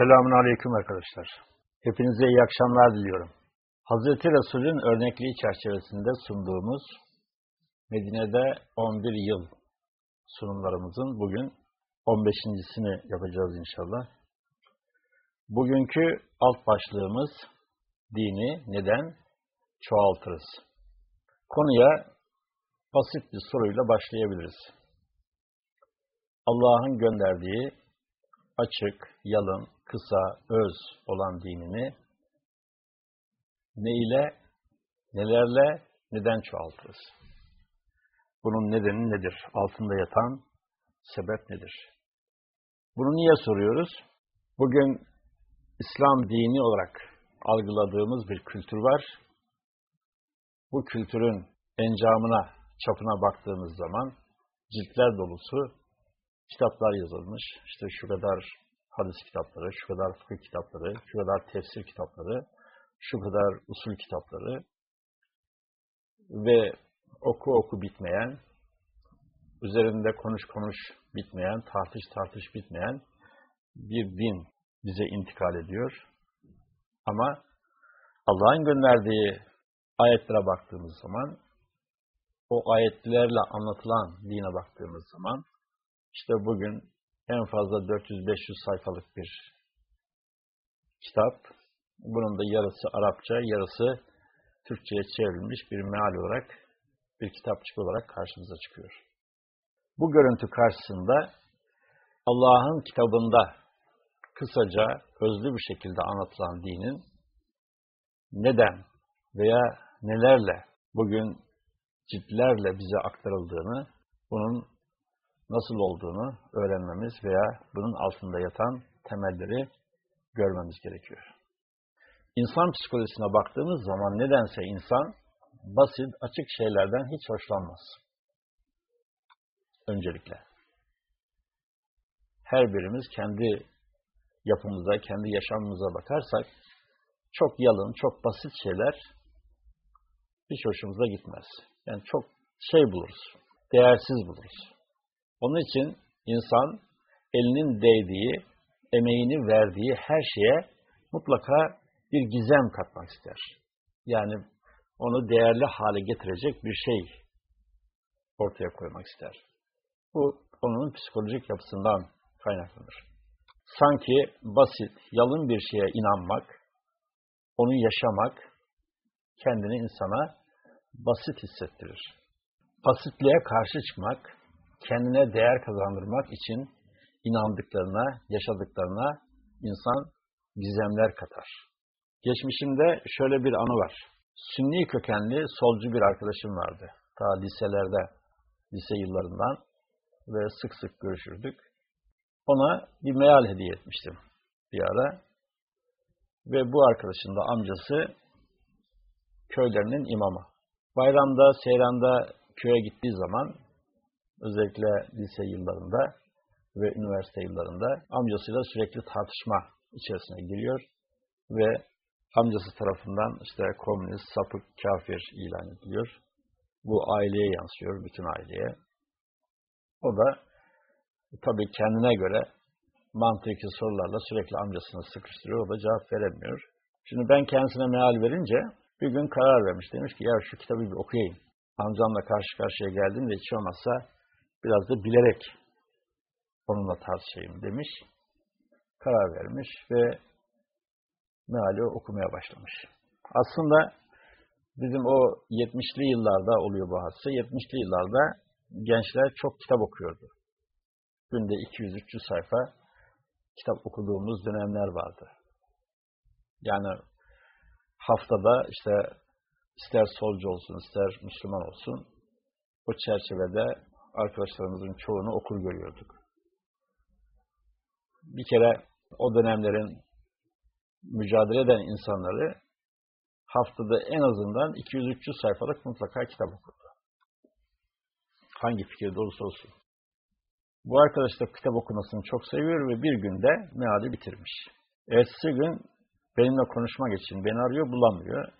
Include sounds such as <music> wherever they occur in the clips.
Selamun Aleyküm arkadaşlar. Hepinize iyi akşamlar diliyorum. Hazreti Resul'ün örnekliği çerçevesinde sunduğumuz Medine'de 11 yıl sunumlarımızın bugün 15.sini yapacağız inşallah. Bugünkü alt başlığımız dini neden çoğaltırız? Konuya basit bir soruyla başlayabiliriz. Allah'ın gönderdiği açık, yalın, kısa, öz olan dinini ne ile, nelerle, neden çoğaltırız? Bunun nedeni nedir? Altında yatan sebep nedir? Bunu niye soruyoruz? Bugün İslam dini olarak algıladığımız bir kültür var. Bu kültürün encamına, çapına baktığımız zaman ciltler dolusu kitaplar yazılmış. İşte şu kadar hadis kitapları, şu kadar fıkıh kitapları, şu kadar tefsir kitapları, şu kadar usul kitapları ve oku oku bitmeyen, üzerinde konuş konuş bitmeyen, tartış tartış bitmeyen bir din bize intikal ediyor. Ama Allah'ın gönderdiği ayetlere baktığımız zaman, o ayetlerle anlatılan dine baktığımız zaman, işte bugün en fazla 400-500 sayfalık bir kitap. Bunun da yarısı Arapça, yarısı Türkçe'ye çevrilmiş bir meal olarak, bir kitapçık olarak karşımıza çıkıyor. Bu görüntü karşısında Allah'ın kitabında kısaca, özlü bir şekilde anlatılan dinin neden veya nelerle bugün ciltlerle bize aktarıldığını, bunun nasıl olduğunu öğrenmemiz veya bunun altında yatan temelleri görmemiz gerekiyor. İnsan psikolojisine baktığımız zaman nedense insan basit, açık şeylerden hiç hoşlanmaz. Öncelikle. Her birimiz kendi yapımıza, kendi yaşamımıza bakarsak çok yalın, çok basit şeyler hiç hoşumuza gitmez. Yani çok şey buluruz, değersiz buluruz. Onun için insan elinin değdiği, emeğini verdiği her şeye mutlaka bir gizem katmak ister. Yani onu değerli hale getirecek bir şey ortaya koymak ister. Bu onun psikolojik yapısından kaynaklanır. Sanki basit, yalın bir şeye inanmak, onu yaşamak kendini insana basit hissettirir. Basitliğe karşı çıkmak, kendine değer kazandırmak için inandıklarına, yaşadıklarına insan gizemler katar. Geçmişimde şöyle bir anı var. Sünni kökenli solcu bir arkadaşım vardı. Ta liselerde, lise yıllarından ve sık sık görüşürdük. Ona bir meal hediye etmiştim bir ara. Ve bu arkadaşın da amcası köylerinin imamı. Bayramda, seyranda köye gittiği zaman özellikle lise yıllarında ve üniversite yıllarında amcasıyla sürekli tartışma içerisine giriyor ve amcası tarafından işte komünist, sapık, kafir ilan ediliyor. Bu aileye yansıyor, bütün aileye. O da tabii kendine göre mantıki sorularla sürekli amcasını sıkıştırıyor. O da cevap veremiyor. Şimdi ben kendisine meal verince bir gün karar vermiş. Demiş ki ya şu kitabı bir okuyayım. Amcamla karşı karşıya geldim ve hiç olmazsa biraz da bilerek onunla tartışayım demiş. Karar vermiş ve meali okumaya başlamış. Aslında bizim o 70'li yıllarda oluyor bu hadise. 70'li yıllarda gençler çok kitap okuyordu. Günde 200-300 sayfa kitap okuduğumuz dönemler vardı. Yani haftada işte ister solcu olsun, ister Müslüman olsun o çerçevede arkadaşlarımızın çoğunu okur görüyorduk. Bir kere o dönemlerin mücadele eden insanları haftada en azından 200-300 sayfalık mutlaka kitap okurdu. Hangi fikirde olursa olsun. Bu arkadaş da kitap okumasını çok seviyor ve bir günde meali bitirmiş. Ertesi gün benimle konuşmak için beni arıyor, bulamıyor.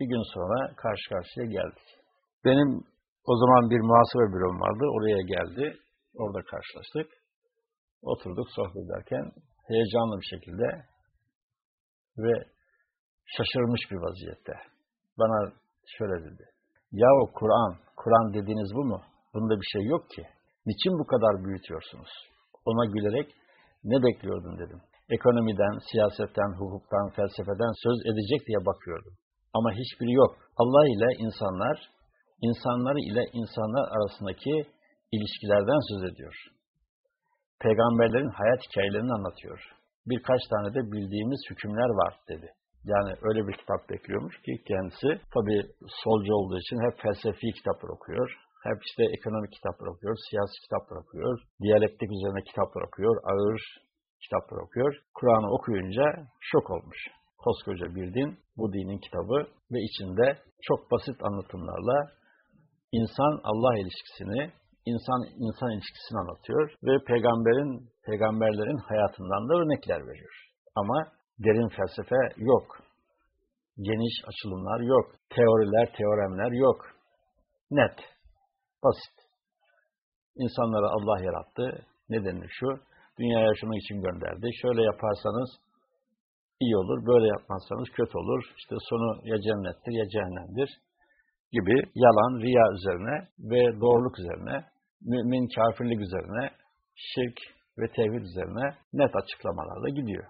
Bir gün sonra karşı karşıya geldik. Benim o zaman bir muhasebe bürom vardı. Oraya geldi. Orada karşılaştık. Oturduk sohbet ederken heyecanlı bir şekilde ve şaşırmış bir vaziyette. Bana şöyle dedi. Yahu Kur'an, Kur'an dediğiniz bu mu? Bunda bir şey yok ki. Niçin bu kadar büyütüyorsunuz? Ona gülerek ne bekliyordun dedim. Ekonomiden, siyasetten, hukuktan, felsefeden söz edecek diye bakıyordum. Ama hiçbiri yok. Allah ile insanlar, insanları ile insanlar arasındaki ilişkilerden söz ediyor. Peygamberlerin hayat hikayelerini anlatıyor. Birkaç tane de bildiğimiz hükümler var dedi. Yani öyle bir kitap bekliyormuş ki kendisi tabi solcu olduğu için hep felsefi kitaplar okuyor. Hep işte ekonomik kitaplar okuyor, siyasi kitaplar okuyor, diyalektik üzerine kitaplar okuyor, ağır kitaplar okuyor. Kur'an'ı okuyunca şok olmuş. Koskoca bir din, bu dinin kitabı ve içinde çok basit anlatımlarla insan Allah ilişkisini, insan insan ilişkisini anlatıyor ve peygamberin peygamberlerin hayatından da örnekler veriyor. Ama derin felsefe yok. Geniş açılımlar yok. Teoriler, teoremler yok. Net. Basit. İnsanları Allah yarattı. Nedeni şu, dünyaya şunun için gönderdi. Şöyle yaparsanız iyi olur, böyle yapmazsanız kötü olur. İşte sonu ya cennettir ya cehennemdir gibi yalan, riya üzerine ve doğruluk üzerine, mümin kafirlik üzerine, şirk ve tevhid üzerine net açıklamalarla gidiyor.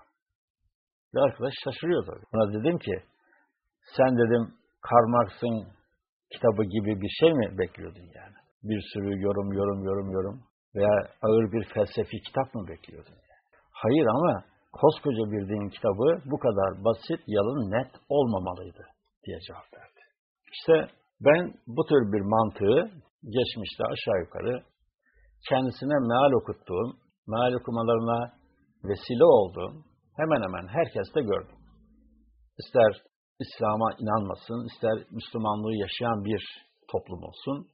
Ve arkadaş şaşırıyor tabii. Buna dedim ki, sen dedim Karl kitabı gibi bir şey mi bekliyordun yani? Bir sürü yorum, yorum, yorum, yorum veya ağır bir felsefi kitap mı bekliyordun yani? Hayır ama koskoca bir din kitabı bu kadar basit, yalın, net olmamalıydı diye cevap verdi. İşte ben bu tür bir mantığı geçmişte aşağı yukarı kendisine meal okuttuğum, meal okumalarına vesile olduğum hemen hemen herkeste gördüm. İster İslam'a inanmasın, ister Müslümanlığı yaşayan bir toplum olsun,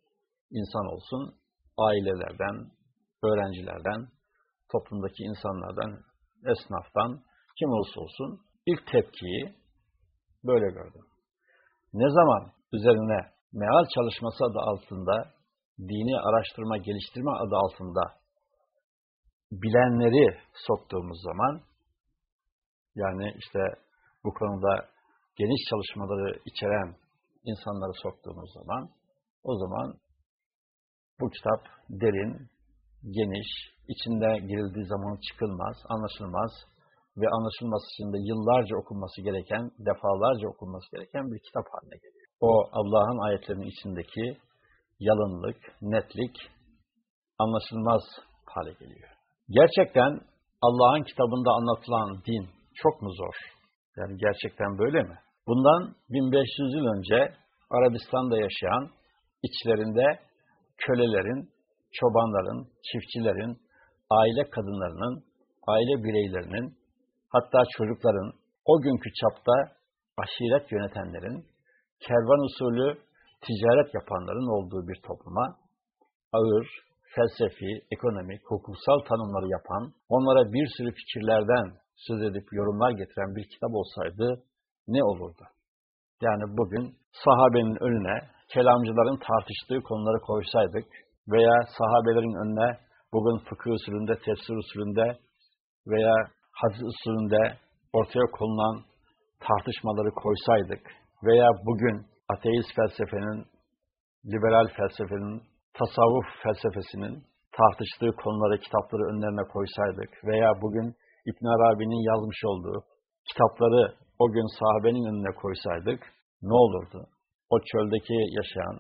insan olsun, ailelerden, öğrencilerden, toplumdaki insanlardan, esnaftan, kim olursa olsun ilk tepkiyi böyle gördüm. Ne zaman üzerine meal çalışması adı altında, dini araştırma, geliştirme adı altında bilenleri soktuğumuz zaman, yani işte bu konuda geniş çalışmaları içeren insanları soktuğumuz zaman, o zaman bu kitap derin, geniş, içinde girildiği zaman çıkılmaz, anlaşılmaz ve anlaşılması için de yıllarca okunması gereken, defalarca okunması gereken bir kitap haline geliyor. O Allah'ın ayetlerinin içindeki yalınlık, netlik anlaşılmaz hale geliyor. Gerçekten Allah'ın kitabında anlatılan din çok mu zor? Yani gerçekten böyle mi? Bundan 1500 yıl önce Arabistan'da yaşayan, içlerinde kölelerin, çobanların, çiftçilerin, aile kadınlarının, aile bireylerinin, hatta çocukların, o günkü çapta aşiret yönetenlerin, kervan usulü ticaret yapanların olduğu bir topluma, ağır, felsefi, ekonomik, hukuksal tanımları yapan, onlara bir sürü fikirlerden söz edip yorumlar getiren bir kitap olsaydı ne olurdu? Yani bugün sahabenin önüne kelamcıların tartıştığı konuları koysaydık veya sahabelerin önüne bugün fıkıh usulünde, tefsir usulünde veya hadis usulünde ortaya konulan tartışmaları koysaydık veya bugün ateist felsefenin, liberal felsefenin, tasavvuf felsefesinin tartıştığı konuları, kitapları önlerine koysaydık veya bugün İbn Arabi'nin yazmış olduğu kitapları o gün sahabenin önüne koysaydık ne olurdu? O çöldeki yaşayan,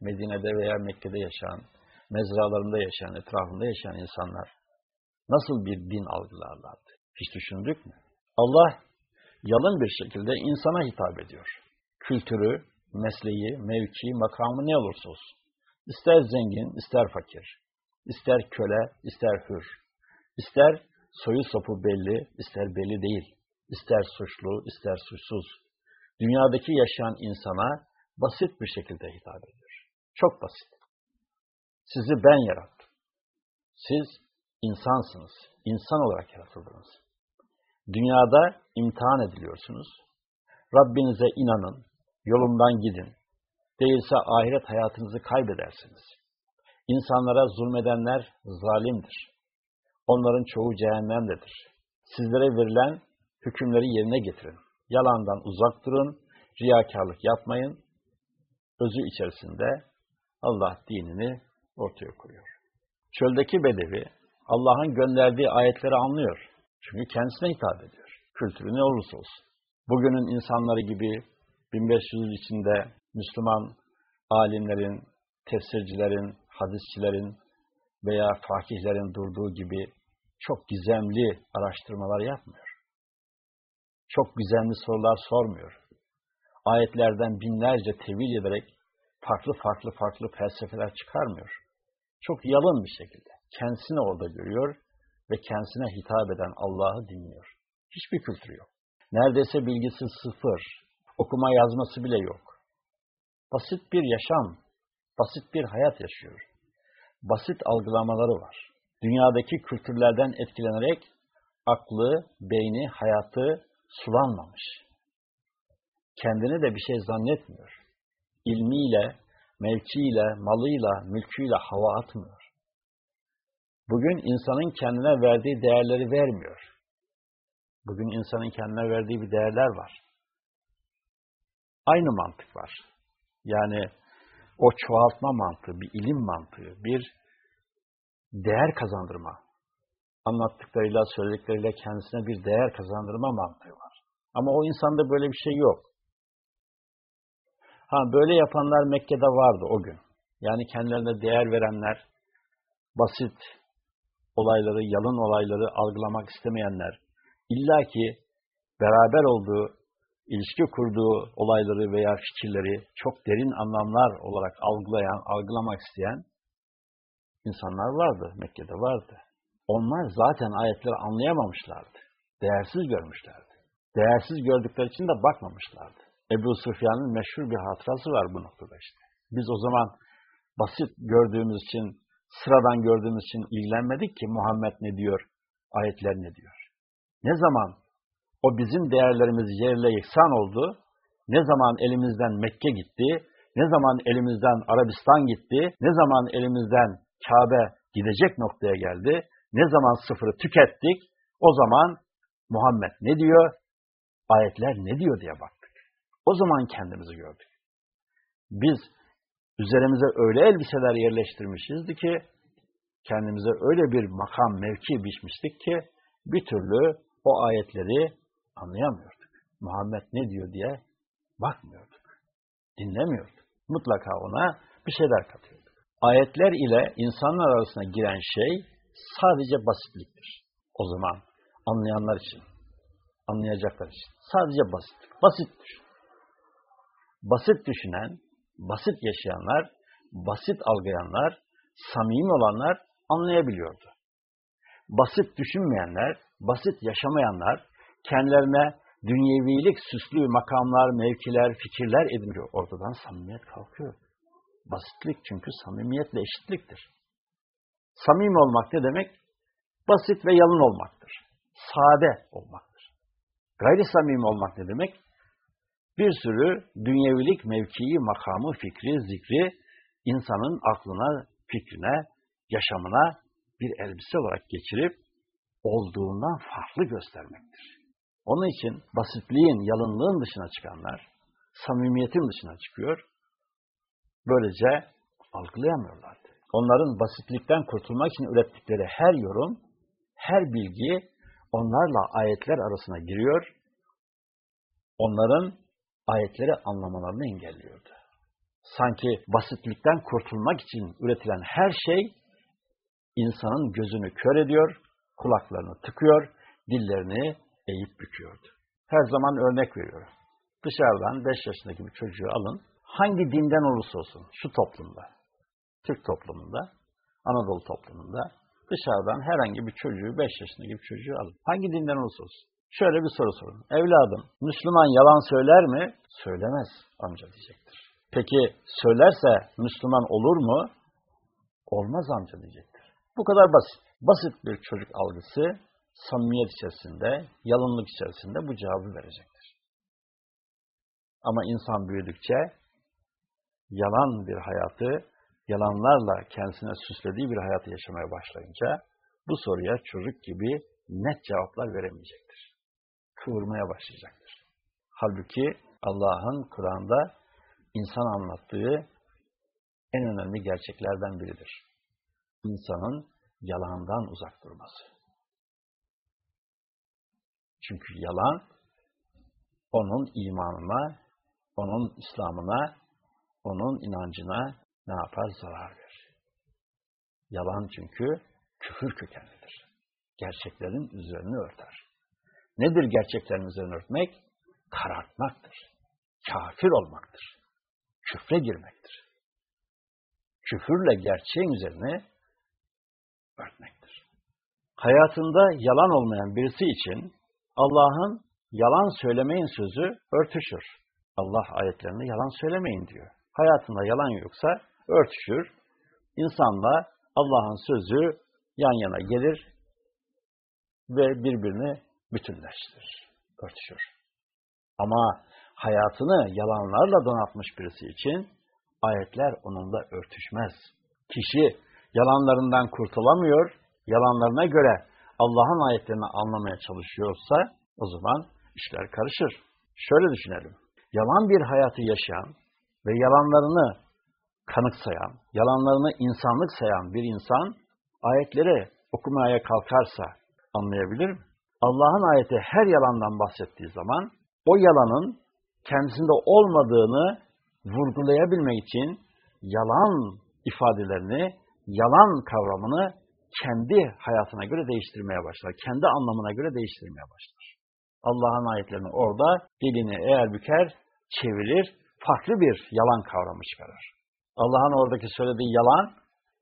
Medine'de veya Mekke'de yaşayan, mezralarında yaşayan, etrafında yaşayan insanlar nasıl bir din algılarlardı? Hiç düşündük mü? Allah yalın bir şekilde insana hitap ediyor. Kültürü, mesleği, mevki, makamı ne olursa olsun. İster zengin, ister fakir, ister köle, ister hür, ister soyu sopu belli, ister belli değil, ister suçlu, ister suçsuz. Dünyadaki yaşayan insana basit bir şekilde hitap ediyor. Çok basit. Sizi ben yarattım. Siz insansınız. İnsan olarak yaratıldınız. Dünyada imtihan ediliyorsunuz. Rabbinize inanın, yolumdan gidin. Değilse ahiret hayatınızı kaybedersiniz. İnsanlara zulmedenler zalimdir. Onların çoğu cehennemdedir. Sizlere verilen hükümleri yerine getirin. Yalandan uzak durun, riyakarlık yapmayın. Özü içerisinde Allah dinini ortaya koyuyor. Çöldeki bedevi Allah'ın gönderdiği ayetleri anlıyor. Çünkü kendisine hitap ediyor. Kültürü ne olursa olsun. Bugünün insanları gibi 1500 içinde Müslüman alimlerin, tefsircilerin, hadisçilerin veya fakihlerin durduğu gibi çok gizemli araştırmalar yapmıyor. Çok gizemli sorular sormuyor. Ayetlerden binlerce tevil ederek farklı farklı farklı felsefeler çıkarmıyor. Çok yalın bir şekilde. Kendisini orada görüyor ve kendisine hitap eden Allah'ı dinliyor. Hiçbir kültürü yok. Neredeyse bilgisi sıfır. Okuma yazması bile yok. Basit bir yaşam, basit bir hayat yaşıyor. Basit algılamaları var. Dünyadaki kültürlerden etkilenerek aklı, beyni, hayatı sulanmamış. Kendini de bir şey zannetmiyor. İlmiyle, mevkiyle, malıyla, mülküyle hava atmıyor. Bugün insanın kendine verdiği değerleri vermiyor. Bugün insanın kendine verdiği bir değerler var. Aynı mantık var. Yani o çoğaltma mantığı, bir ilim mantığı, bir değer kazandırma. Anlattıklarıyla, söyledikleriyle kendisine bir değer kazandırma mantığı var. Ama o insanda böyle bir şey yok. Ha böyle yapanlar Mekke'de vardı o gün. Yani kendilerine değer verenler, basit olayları, yalın olayları algılamak istemeyenler, illa ki beraber olduğu, ilişki kurduğu olayları veya fikirleri çok derin anlamlar olarak algılayan, algılamak isteyen insanlar vardı, Mekke'de vardı. Onlar zaten ayetleri anlayamamışlardı. Değersiz görmüşlerdi. Değersiz gördükleri için de bakmamışlardı. Ebu Sufyan'ın meşhur bir hatırası var bu noktada işte. Biz o zaman basit gördüğümüz için, sıradan gördüğümüz için ilgilenmedik ki Muhammed ne diyor, ayetler ne diyor. Ne zaman o bizim değerlerimiz yerle yeksan oldu, ne zaman elimizden Mekke gitti, ne zaman elimizden Arabistan gitti, ne zaman elimizden Kabe gidecek noktaya geldi, ne zaman sıfırı tükettik, o zaman Muhammed ne diyor, ayetler ne diyor diye baktık. O zaman kendimizi gördük. Biz üzerimize öyle elbiseler yerleştirmişizdi ki, kendimize öyle bir makam, mevki biçmiştik ki, bir türlü o ayetleri anlayamıyorduk. Muhammed ne diyor diye bakmıyorduk. Dinlemiyorduk. Mutlaka ona bir şeyler katıyorduk. Ayetler ile insanlar arasına giren şey sadece basitliktir. O zaman anlayanlar için, anlayacaklar için. Sadece. Basit düşün. Basit düşünen, basit yaşayanlar, basit algılayanlar, samimi olanlar anlayabiliyordu. Basit düşünmeyenler, basit yaşamayanlar, kendilerine dünyevilik süslü makamlar, mevkiler, fikirler ediniyor. Ortadan samimiyet kalkıyor. Basitlik çünkü samimiyetle eşitliktir. Samimi olmak ne demek? Basit ve yalın olmaktır. Sade olmaktır. Gayri samimi olmak ne demek? Bir sürü dünyevilik, mevkii, makamı, fikri, zikri insanın aklına, fikrine, yaşamına bir elbise olarak geçirip olduğundan farklı göstermektir. Onun için basitliğin, yalınlığın dışına çıkanlar, samimiyetin dışına çıkıyor, böylece algılayamıyorlardı. Onların basitlikten kurtulmak için ürettikleri her yorum, her bilgi onlarla ayetler arasına giriyor, onların ayetleri anlamalarını engelliyordu. Sanki basitlikten kurtulmak için üretilen her şey insanın gözünü kör ediyor, kulaklarını tıkıyor, dillerini eğip büküyordu. Her zaman örnek veriyorum. Dışarıdan 5 yaşındaki bir çocuğu alın, hangi dinden olursa olsun şu toplumda, Türk toplumunda, Anadolu toplumunda dışarıdan herhangi bir çocuğu, 5 yaşındaki bir çocuğu alın. Hangi dinden olursa olsun. Şöyle bir soru sorun. Evladım, Müslüman yalan söyler mi? Söylemez amca diyecektir. Peki söylerse Müslüman olur mu? Olmaz amca diyecektir. Bu kadar basit. Basit bir çocuk algısı samimiyet içerisinde, yalınlık içerisinde bu cevabı verecektir. Ama insan büyüdükçe yalan bir hayatı, yalanlarla kendisine süslediği bir hayatı yaşamaya başlayınca bu soruya çocuk gibi net cevaplar veremeyecektir. Kıvırmaya başlayacaktır. Halbuki Allah'ın Kur'an'da insan anlattığı en önemli gerçeklerden biridir. İnsanın yalandan uzak durması. Çünkü yalan onun imanına, onun İslam'ına, onun inancına ne yapar? Zarar verir. Yalan çünkü küfür kökenlidir. Gerçeklerin üzerini örter. Nedir gerçeklerin üzerini örtmek? Karartmaktır. Kafir olmaktır. Küfre girmektir. Küfürle gerçeğin üzerine örtmektir. Hayatında yalan olmayan birisi için Allah'ın yalan söylemeyin sözü örtüşür. Allah ayetlerinde yalan söylemeyin diyor. Hayatında yalan yoksa örtüşür. İnsanla Allah'ın sözü yan yana gelir ve birbirini bütünleştirir, örtüşür. Ama hayatını yalanlarla donatmış birisi için ayetler onunla örtüşmez. Kişi yalanlarından kurtulamıyor, yalanlarına göre Allah'ın ayetlerini anlamaya çalışıyorsa o zaman işler karışır. Şöyle düşünelim. Yalan bir hayatı yaşayan ve yalanlarını kanıksayan, yalanlarını insanlık sayan bir insan ayetleri okumaya kalkarsa anlayabilir mi? Allah'ın ayeti her yalandan bahsettiği zaman o yalanın kendisinde olmadığını vurgulayabilmek için yalan ifadelerini, yalan kavramını kendi hayatına göre değiştirmeye başlar. Kendi anlamına göre değiştirmeye başlar. Allah'ın ayetlerini orada dilini eğer büker, çevirir, farklı bir yalan kavramı çıkarır. Allah'ın oradaki söylediği yalan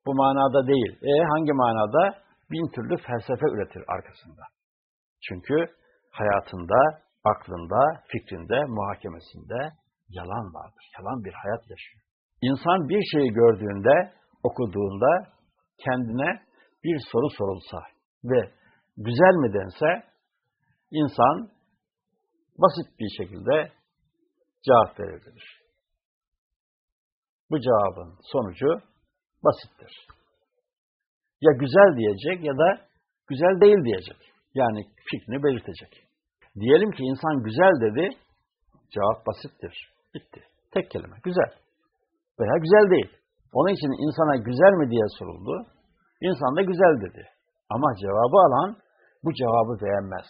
bu manada değil. E hangi manada? Bin türlü felsefe üretir arkasında. Çünkü hayatında, aklında, fikrinde, muhakemesinde yalan vardır. Yalan bir hayat yaşıyor. İnsan bir şeyi gördüğünde, okuduğunda kendine bir soru sorulsa ve güzel mi dense insan basit bir şekilde cevap verebilir. Bu cevabın sonucu basittir. Ya güzel diyecek ya da güzel değil diyecek. Yani fikrini belirtecek. Diyelim ki insan güzel dedi, cevap basittir. Bitti. Tek kelime. Güzel. Veya güzel değil. Onun için insana güzel mi diye soruldu. İnsan da güzel dedi. Ama cevabı alan bu cevabı beğenmez.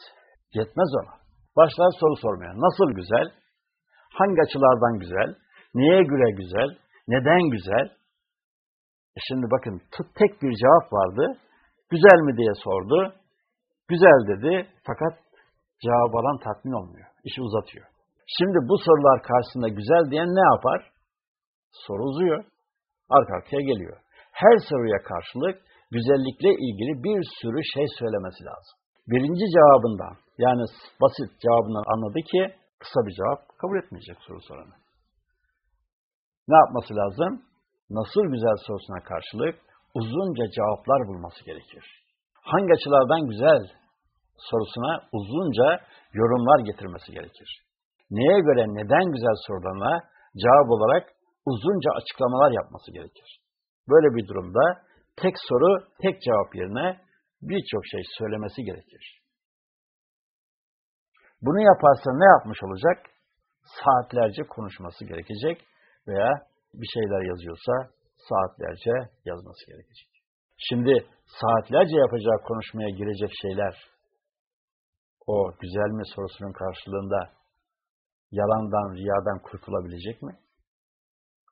Yetmez ona. Başlar soru sormaya. Nasıl güzel? Hangi açılardan güzel? Neye göre güzel? Neden güzel? E şimdi bakın tek bir cevap vardı. Güzel mi diye sordu. Güzel dedi fakat cevap alan tatmin olmuyor. İşi uzatıyor. Şimdi bu sorular karşısında güzel diyen ne yapar? Soru uzuyor. Arka arkaya geliyor. Her soruya karşılık güzellikle ilgili bir sürü şey söylemesi lazım. Birinci cevabından yani basit cevabından anladı ki kısa bir cevap kabul etmeyecek soru soranı. Ne yapması lazım? Nasıl güzel sorusuna karşılık uzunca cevaplar bulması gerekir. Hangi açılardan güzel sorusuna uzunca yorumlar getirmesi gerekir. Neye göre neden güzel sorularına cevap olarak uzunca açıklamalar yapması gerekir. Böyle bir durumda tek soru, tek cevap yerine birçok şey söylemesi gerekir. Bunu yaparsa ne yapmış olacak? Saatlerce konuşması gerekecek veya bir şeyler yazıyorsa saatlerce yazması gerekecek. Şimdi saatlerce yapacağı konuşmaya girecek şeyler o güzel mi sorusunun karşılığında yalandan, riyadan kurtulabilecek mi?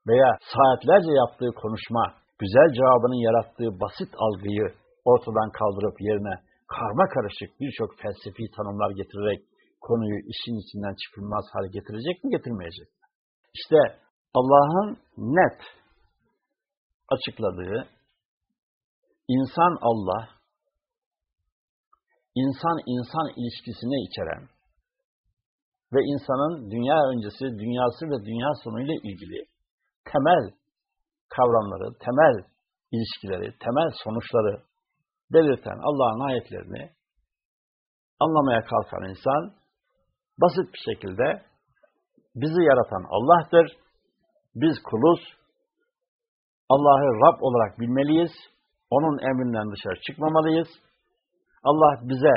Veya saatlerce yaptığı konuşma güzel cevabının yarattığı basit algıyı ortadan kaldırıp yerine karma karışık birçok felsefi tanımlar getirerek konuyu işin içinden çıkılmaz hale getirecek mi, getirmeyecek mi? İşte Allah'ın net açıkladığı insan Allah, insan insan ilişkisine içeren ve insanın dünya öncesi, dünyası ve dünya sonuyla ilgili temel kavramları, temel ilişkileri, temel sonuçları belirten Allah'ın ayetlerini anlamaya kalkan insan basit bir şekilde bizi yaratan Allah'tır. Biz kuluz. Allah'ı Rab olarak bilmeliyiz. Onun emrinden dışarı çıkmamalıyız. Allah bize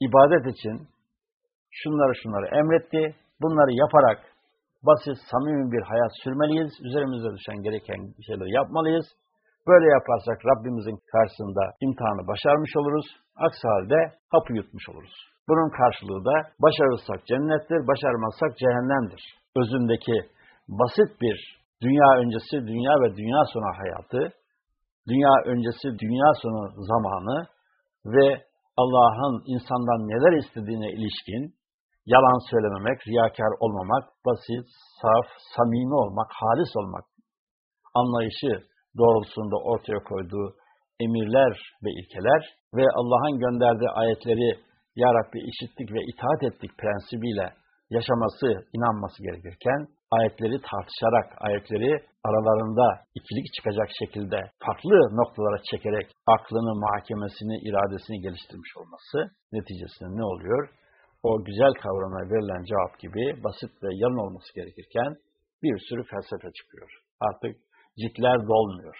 ibadet için şunları şunları emretti. Bunları yaparak basit, samimi bir hayat sürmeliyiz. Üzerimize düşen gereken şeyleri yapmalıyız. Böyle yaparsak Rabbimizin karşısında imtihanı başarmış oluruz. Aksi halde hapı yutmuş oluruz. Bunun karşılığı da başarırsak cennettir, başarmazsak cehennemdir. Özündeki basit bir dünya öncesi, dünya ve dünya sonu hayatı, dünya öncesi, dünya sonu zamanı ve Allah'ın insandan neler istediğine ilişkin yalan söylememek, riyakar olmamak, basit, saf, samimi olmak, halis olmak anlayışı doğrultusunda ortaya koyduğu emirler ve ilkeler ve Allah'ın gönderdiği ayetleri Ya Rabbi işittik ve itaat ettik prensibiyle yaşaması, inanması gerekirken ayetleri tartışarak, ayetleri aralarında ikilik çıkacak şekilde farklı noktalara çekerek aklını, mahkemesini, iradesini geliştirmiş olması neticesinde ne oluyor? O güzel kavrama verilen cevap gibi basit ve yarın olması gerekirken bir sürü felsefe çıkıyor. Artık ciltler dolmuyor.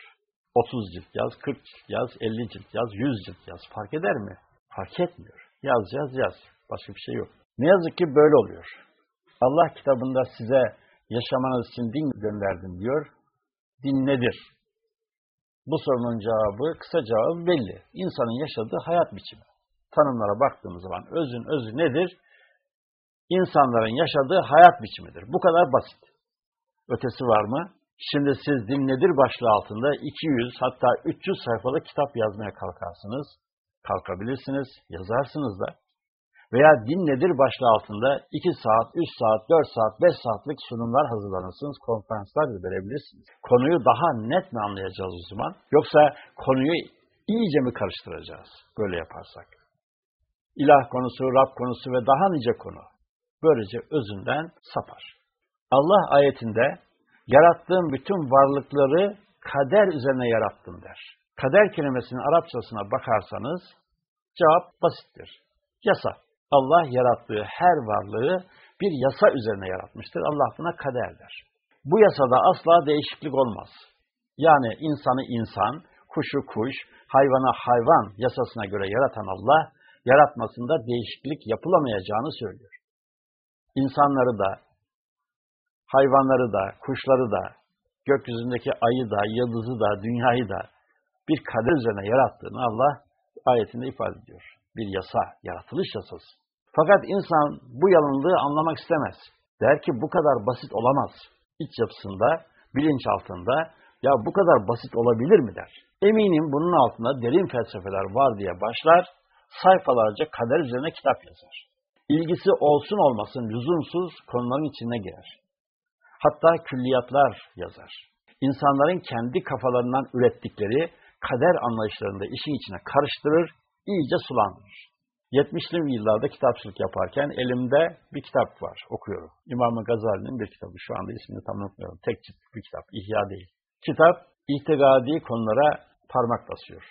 30 cilt yaz, 40 cilt yaz, 50 cilt yaz, 100 cilt yaz. Fark eder mi? Fark etmiyor. Yaz yaz yaz. Başka bir şey yok. Ne yazık ki böyle oluyor. Allah kitabında size yaşamanız için din gönderdim diyor. Din nedir? Bu sorunun cevabı, kısa cevabı belli. İnsanın yaşadığı hayat biçimi. Tanımlara baktığımız zaman özün özü nedir? İnsanların yaşadığı hayat biçimidir. Bu kadar basit. Ötesi var mı? Şimdi siz din nedir başlığı altında 200 hatta 300 sayfalık kitap yazmaya kalkarsınız. Kalkabilirsiniz, yazarsınız da veya din nedir başlığı altında 2 saat, 3 saat, 4 saat, 5 saatlik sunumlar hazırlanırsınız, konferanslar verebilirsiniz. Konuyu daha net mi anlayacağız o zaman? Yoksa konuyu iyice mi karıştıracağız böyle yaparsak? İlah konusu, Rab konusu ve daha nice konu. Böylece özünden sapar. Allah ayetinde yarattığım bütün varlıkları kader üzerine yarattım der. Kader kelimesinin Arapçasına bakarsanız cevap basittir. Yasa. Allah yarattığı her varlığı bir yasa üzerine yaratmıştır. Allah buna kader der. Bu yasada asla değişiklik olmaz. Yani insanı insan, kuşu kuş, hayvana hayvan yasasına göre yaratan Allah, yaratmasında değişiklik yapılamayacağını söylüyor. İnsanları da, hayvanları da, kuşları da, gökyüzündeki ayı da, yıldızı da, dünyayı da bir kader üzerine yarattığını Allah ayetinde ifade ediyor bir yasa, yaratılış yasası. Fakat insan bu yalınlığı anlamak istemez. Der ki bu kadar basit olamaz. İç yapısında, bilinç altında ya bu kadar basit olabilir mi der. Eminim bunun altında derin felsefeler var diye başlar, sayfalarca kader üzerine kitap yazar. İlgisi olsun olmasın lüzumsuz konuların içine girer. Hatta külliyatlar yazar. İnsanların kendi kafalarından ürettikleri kader anlayışlarında işin içine karıştırır, iyice sulandırır. 70'li yıllarda kitapçılık yaparken elimde bir kitap var, okuyorum. İmam Gazali'nin bir kitabı, şu anda ismini tam unutmuyorum. Tek cilt bir kitap, İhya değil. Kitap, itikadi konulara parmak basıyor.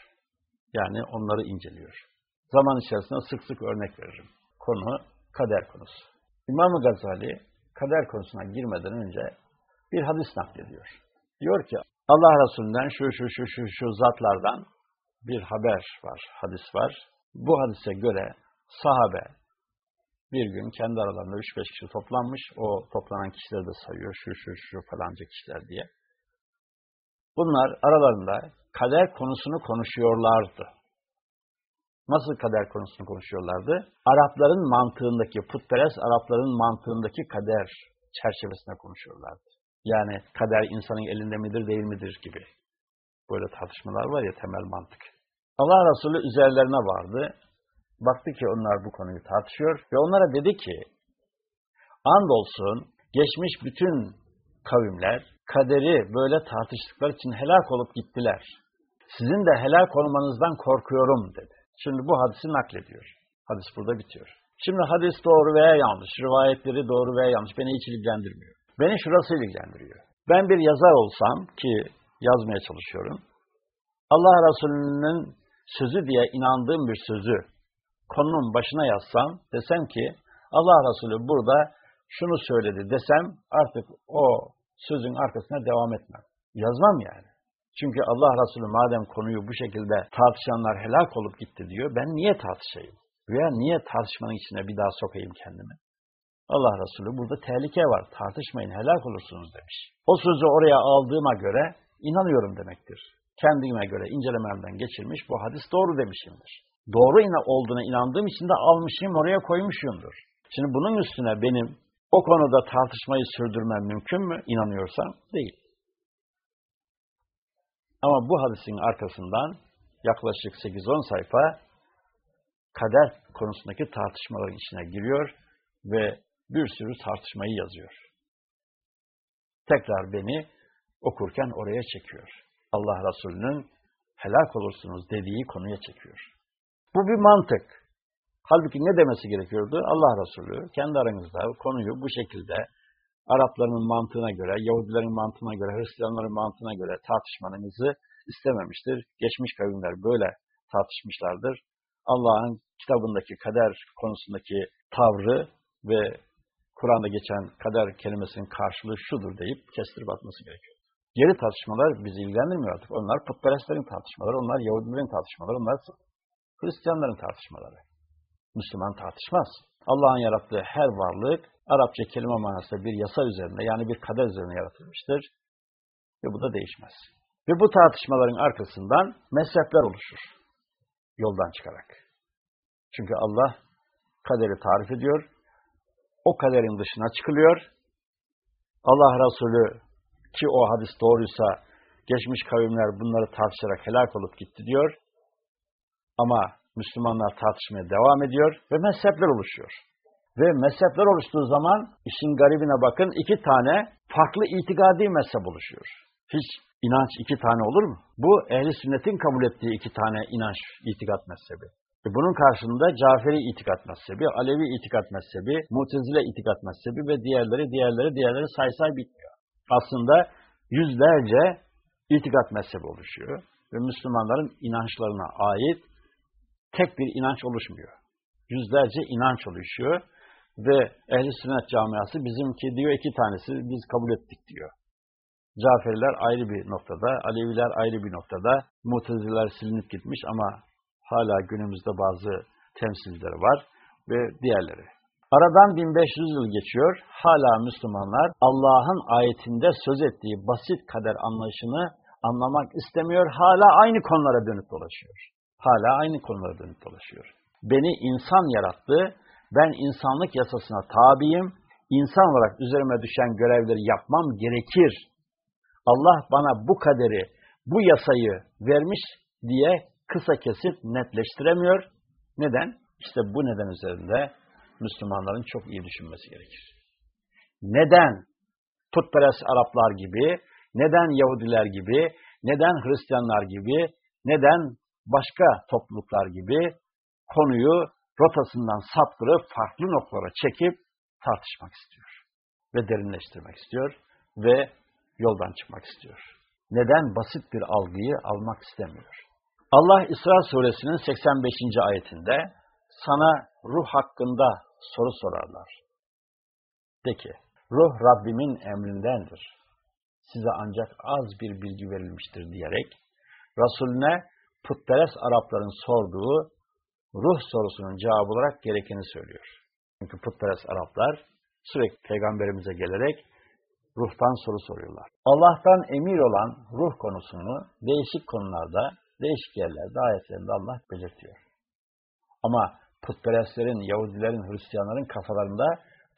Yani onları inceliyor. Zaman içerisinde sık sık örnek veririm. Konu, kader konusu. İmam Gazali, kader konusuna girmeden önce bir hadis naklediyor. Diyor ki, Allah Resulü'nden şu şu şu şu şu zatlardan bir haber var, hadis var. Bu hadise göre sahabe bir gün kendi aralarında 3-5 kişi toplanmış. O toplanan kişileri de sayıyor. Şu şu şu falanca kişiler diye. Bunlar aralarında kader konusunu konuşuyorlardı. Nasıl kader konusunu konuşuyorlardı? Arapların mantığındaki, putperest Arapların mantığındaki kader çerçevesinde konuşuyorlardı. Yani kader insanın elinde midir değil midir gibi. Böyle tartışmalar var ya temel mantık. Allah Resulü üzerlerine vardı. Baktı ki onlar bu konuyu tartışıyor ve onlara dedi ki andolsun geçmiş bütün kavimler kaderi böyle tartıştıkları için helak olup gittiler. Sizin de helak olmanızdan korkuyorum dedi. Şimdi bu hadisi naklediyor. Hadis burada bitiyor. Şimdi hadis doğru veya yanlış, rivayetleri doğru veya yanlış beni hiç ilgilendirmiyor. Beni şurası ilgilendiriyor. Ben bir yazar olsam ki yazmaya çalışıyorum. Allah Resulü'nün sözü diye inandığım bir sözü konunun başına yazsam, desem ki Allah Resulü burada şunu söyledi desem artık o sözün arkasına devam etmem. Yazmam yani. Çünkü Allah Resulü madem konuyu bu şekilde tartışanlar helak olup gitti diyor, ben niye tartışayım? Veya niye tartışmanın içine bir daha sokayım kendimi? Allah Resulü burada tehlike var. Tartışmayın helak olursunuz demiş. O sözü oraya aldığıma göre inanıyorum demektir. Kendime göre incelememden geçirmiş bu hadis doğru demişimdir. Doğru olduğuna inandığım için de almışım oraya koymuşumdur. Şimdi bunun üstüne benim o konuda tartışmayı sürdürmem mümkün mü inanıyorsam? Değil. Ama bu hadisin arkasından yaklaşık 8-10 sayfa kader konusundaki tartışmaların içine giriyor ve bir sürü tartışmayı yazıyor. Tekrar beni okurken oraya çekiyor. Allah Resulü'nün helak olursunuz dediği konuya çekiyor. Bu bir mantık. Halbuki ne demesi gerekiyordu? Allah Resulü kendi aranızda konuyu bu şekilde Arapların mantığına göre, Yahudilerin mantığına göre, Hristiyanların mantığına göre tartışmanızı istememiştir. Geçmiş kavimler böyle tartışmışlardır. Allah'ın kitabındaki kader konusundaki tavrı ve Kur'an'da geçen kader kelimesinin karşılığı şudur deyip kestirip atması gerekiyor. Geri tartışmalar bizi ilgilendirmiyor artık. Onlar putperestlerin tartışmaları, onlar Yahudilerin tartışmaları, onlar Hristiyanların tartışmaları. Müslüman tartışmaz. Allah'ın yarattığı her varlık Arapça kelime manasında bir yasa üzerine yani bir kader üzerine yaratılmıştır. Ve bu da değişmez. Ve bu tartışmaların arkasından mezhepler oluşur. Yoldan çıkarak. Çünkü Allah kaderi tarif ediyor. O kaderin dışına çıkılıyor. Allah Resulü ki o hadis doğruysa geçmiş kavimler bunları tartışarak helak olup gitti diyor. Ama Müslümanlar tartışmaya devam ediyor ve mezhepler oluşuyor. Ve mezhepler oluştuğu zaman işin garibine bakın iki tane farklı itikadi mezhep oluşuyor. Hiç inanç iki tane olur mu? Bu ehli sünnetin kabul ettiği iki tane inanç, itikat mezhebi. E bunun karşında Caferi itikat mezhebi, Alevi itikat mezhebi, Mutezile itikat mezhebi ve diğerleri, diğerleri, diğerleri say say bitmiyor. Aslında yüzlerce itikat mezhebi oluşuyor ve Müslümanların inançlarına ait tek bir inanç oluşmuyor. Yüzlerce inanç oluşuyor ve ehli sünnet camiası bizimki diyor iki tanesi biz kabul ettik diyor. Caferiler ayrı bir noktada, Aleviler ayrı bir noktada, Muteziler silinip gitmiş ama hala günümüzde bazı temsilcileri var ve diğerleri. Aradan 1500 yıl geçiyor, hala Müslümanlar Allah'ın ayetinde söz ettiği basit kader anlayışını anlamak istemiyor, hala aynı konulara dönüp dolaşıyor. Hala aynı konulara dönüp dolaşıyor. Beni insan yarattı, ben insanlık yasasına tabiyim, insan olarak üzerime düşen görevleri yapmam gerekir. Allah bana bu kaderi, bu yasayı vermiş diye kısa kesip netleştiremiyor. Neden? İşte bu neden üzerinde Müslümanların çok iyi düşünmesi gerekir. Neden putperest Araplar gibi, neden Yahudiler gibi, neden Hristiyanlar gibi, neden başka topluluklar gibi konuyu rotasından saptırıp farklı noktalara çekip tartışmak istiyor. Ve derinleştirmek istiyor ve yoldan çıkmak istiyor. Neden basit bir algıyı almak istemiyor? Allah İsra suresinin 85. ayetinde sana ruh hakkında soru sorarlar. De ki, ruh Rabbimin emrindendir. Size ancak az bir bilgi verilmiştir diyerek, Resulüne putperest Arapların sorduğu ruh sorusunun cevabı olarak gerekeni söylüyor. Çünkü putperest Araplar sürekli peygamberimize gelerek ruhtan soru soruyorlar. Allah'tan emir olan ruh konusunu değişik konularda, değişik yerlerde, ayetlerinde Allah belirtiyor. Ama putperestlerin, Yahudilerin, Hristiyanların kafalarında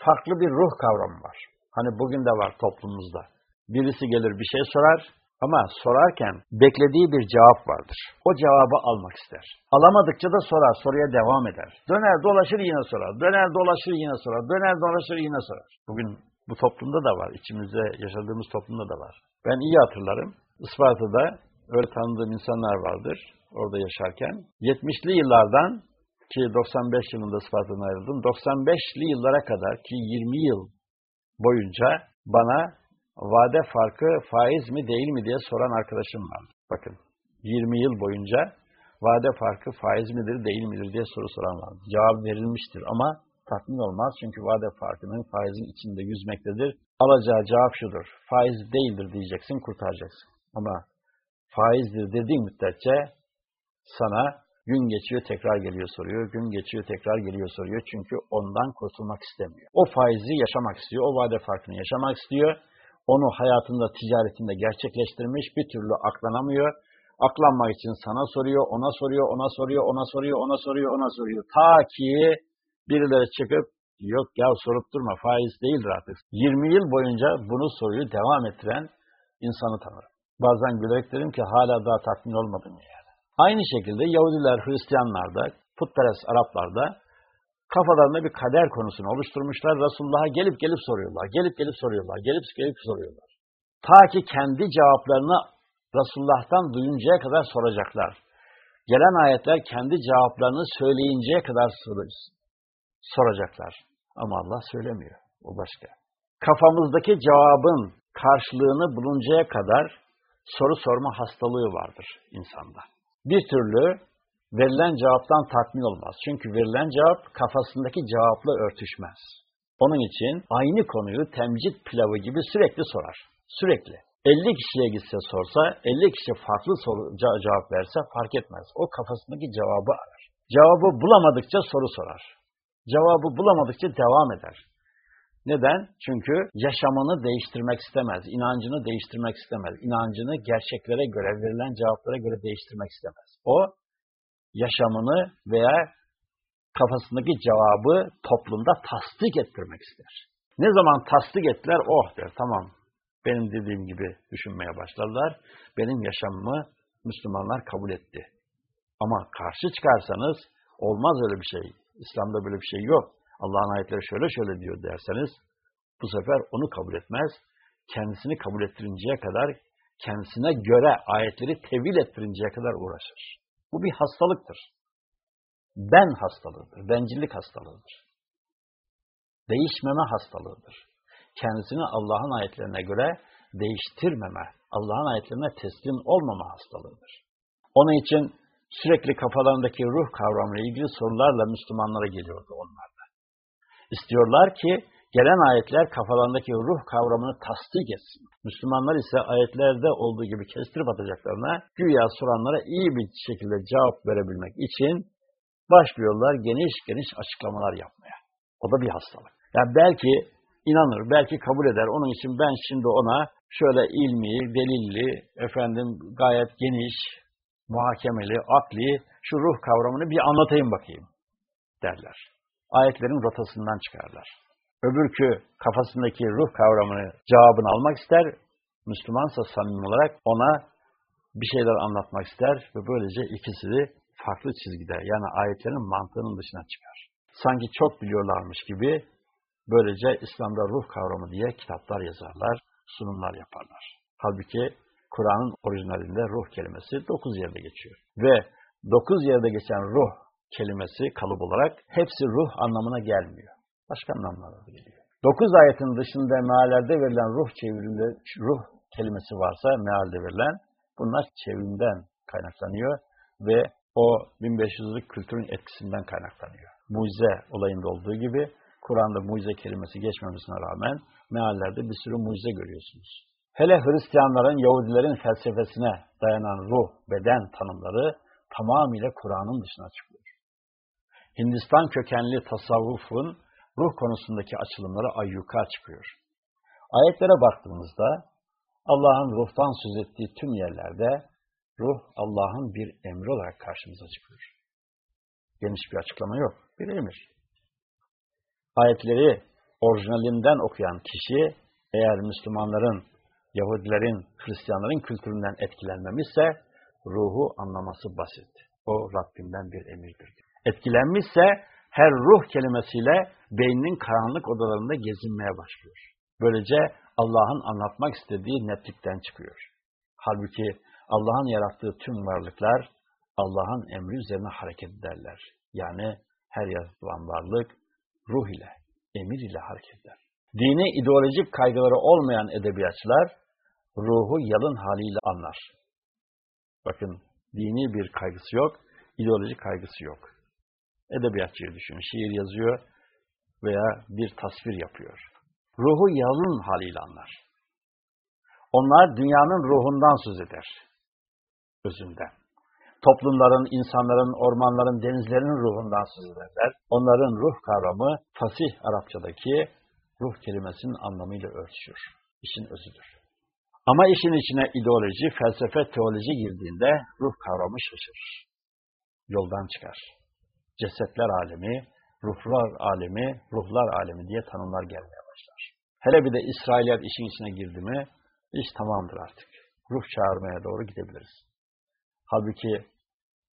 farklı bir ruh kavramı var. Hani bugün de var toplumumuzda. Birisi gelir bir şey sorar ama sorarken beklediği bir cevap vardır. O cevabı almak ister. Alamadıkça da sorar, soruya devam eder. Döner dolaşır yine sorar, döner dolaşır yine sorar, döner dolaşır yine sorar. Bugün bu toplumda da var, içimizde yaşadığımız toplumda da var. Ben iyi hatırlarım, Isparta'da öyle tanıdığım insanlar vardır orada yaşarken. 70'li yıllardan ki 95 yılında Isparta'dan ayrıldım. 95'li yıllara kadar ki 20 yıl boyunca bana vade farkı faiz mi değil mi diye soran arkadaşım var. Bakın 20 yıl boyunca vade farkı faiz midir değil midir diye soru soran var. Cevap verilmiştir ama tatmin olmaz çünkü vade farkının faizin içinde yüzmektedir. Alacağı cevap şudur. Faiz değildir diyeceksin kurtaracaksın. Ama faizdir dediğin müddetçe sana Gün geçiyor tekrar geliyor soruyor, gün geçiyor tekrar geliyor soruyor. Çünkü ondan kurtulmak istemiyor. O faizi yaşamak istiyor, o vade farkını yaşamak istiyor. Onu hayatında, ticaretinde gerçekleştirmiş, bir türlü aklanamıyor. Aklanmak için sana soruyor, ona soruyor, ona soruyor, ona soruyor, ona soruyor, ona soruyor. Ta ki birileri çıkıp yok ya sorup durma faiz değildir artık. 20 yıl boyunca bunu soruyu devam ettiren insanı tanırım. Bazen gülerek derim ki hala daha tatmin olmadım yani. Aynı şekilde Yahudiler, Hristiyanlar da, putperest Araplar da kafalarında bir kader konusunu oluşturmuşlar. Resulullah'a gelip gelip soruyorlar, gelip gelip soruyorlar, gelip gelip soruyorlar. Ta ki kendi cevaplarını Resulullah'tan duyuncaya kadar soracaklar. Gelen ayetler kendi cevaplarını söyleyinceye kadar soracaklar. Ama Allah söylemiyor. O başka. Kafamızdaki cevabın karşılığını buluncaya kadar soru sorma hastalığı vardır insanda. Bir türlü verilen cevaptan tatmin olmaz. Çünkü verilen cevap kafasındaki cevapla örtüşmez. Onun için aynı konuyu temcit pilavı gibi sürekli sorar. Sürekli. 50 kişiye gitse sorsa, 50 kişi farklı soru, cevap verse fark etmez. O kafasındaki cevabı arar. Cevabı bulamadıkça soru sorar. Cevabı bulamadıkça devam eder. Neden? Çünkü yaşamını değiştirmek istemez, inancını değiştirmek istemez, inancını gerçeklere göre, verilen cevaplara göre değiştirmek istemez. O, yaşamını veya kafasındaki cevabı toplumda tasdik ettirmek ister. Ne zaman tasdik ettiler, oh der, tamam, benim dediğim gibi düşünmeye başladılar, benim yaşamımı Müslümanlar kabul etti. Ama karşı çıkarsanız, olmaz öyle bir şey, İslam'da böyle bir şey yok. Allah'ın ayetleri şöyle şöyle diyor derseniz, bu sefer onu kabul etmez. Kendisini kabul ettirinceye kadar, kendisine göre ayetleri tevil ettirinceye kadar uğraşır. Bu bir hastalıktır. Ben hastalığıdır, bencillik hastalığıdır. Değişmeme hastalığıdır. Kendisini Allah'ın ayetlerine göre değiştirmeme, Allah'ın ayetlerine teslim olmama hastalığıdır. Onun için sürekli kafalarındaki ruh kavramıyla ilgili sorularla Müslümanlara geliyordu onlar da. İstiyorlar ki gelen ayetler kafalarındaki ruh kavramını tasdik etsin. Müslümanlar ise ayetlerde olduğu gibi kestirip atacaklarına güya soranlara iyi bir şekilde cevap verebilmek için başlıyorlar geniş geniş açıklamalar yapmaya. O da bir hastalık. Yani belki inanır, belki kabul eder. Onun için ben şimdi ona şöyle ilmi, delilli, efendim gayet geniş, muhakemeli, akli şu ruh kavramını bir anlatayım bakayım derler. Ayetlerin rotasından çıkarlar. Öbürkü kafasındaki ruh kavramını, cevabını almak ister. Müslümansa samimi olarak ona bir şeyler anlatmak ister ve böylece ikisi de farklı çizgide yani ayetlerin mantığının dışına çıkar. Sanki çok biliyorlarmış gibi böylece İslam'da ruh kavramı diye kitaplar yazarlar, sunumlar yaparlar. Halbuki Kur'an'ın orijinalinde ruh kelimesi dokuz yerde geçiyor. Ve dokuz yerde geçen ruh kelimesi kalıp olarak hepsi ruh anlamına gelmiyor. Başka anlamlara da geliyor. Dokuz ayetin dışında meallerde verilen ruh çevirimde ruh kelimesi varsa mealde verilen bunlar çevrimden kaynaklanıyor ve o 1500'lük kültürün etkisinden kaynaklanıyor. Mucize olayında olduğu gibi Kur'an'da mucize kelimesi geçmemesine rağmen meallerde bir sürü mucize görüyorsunuz. Hele Hristiyanların, Yahudilerin felsefesine dayanan ruh, beden tanımları tamamıyla Kur'an'ın dışına çıkıyor. Hindistan kökenli tasavvufun ruh konusundaki açılımları ayyuka çıkıyor. Ayetlere baktığımızda Allah'ın ruhtan söz ettiği tüm yerlerde ruh Allah'ın bir emri olarak karşımıza çıkıyor. Geniş bir açıklama yok. Bir emir. Ayetleri orijinalinden okuyan kişi eğer Müslümanların, Yahudilerin, Hristiyanların kültüründen etkilenmemişse ruhu anlaması basit. O Rabbinden bir emirdir. Etkilenmişse her ruh kelimesiyle beyninin karanlık odalarında gezinmeye başlıyor. Böylece Allah'ın anlatmak istediği netlikten çıkıyor. Halbuki Allah'ın yarattığı tüm varlıklar Allah'ın emri üzerine hareket ederler. Yani her yaratılan varlık ruh ile, emir ile hareket eder. Dini ideolojik kaygıları olmayan edebiyatçılar ruhu yalın haliyle anlar. Bakın dini bir kaygısı yok, ideolojik kaygısı yok. Edebiyatçıyı düşünün, şiir yazıyor veya bir tasvir yapıyor. Ruhu yalın haliyle anlar. Onlar dünyanın ruhundan söz eder. Özünden. toplumların, insanların, ormanların, denizlerin ruhundan söz ederler. Onların ruh kavramı fasih Arapçadaki ruh kelimesinin anlamıyla örtüşür. İşin özüdür. Ama işin içine ideoloji, felsefe, teoloji girdiğinde ruh kavramı şaşırır. Yoldan çıkar. Cesetler alemi, ruhlar alemi, ruhlar alemi diye tanımlar gelmeye başlar. Hele bir de İsrailiyat işin içine girdi mi, iş tamamdır artık. Ruh çağırmaya doğru gidebiliriz. Halbuki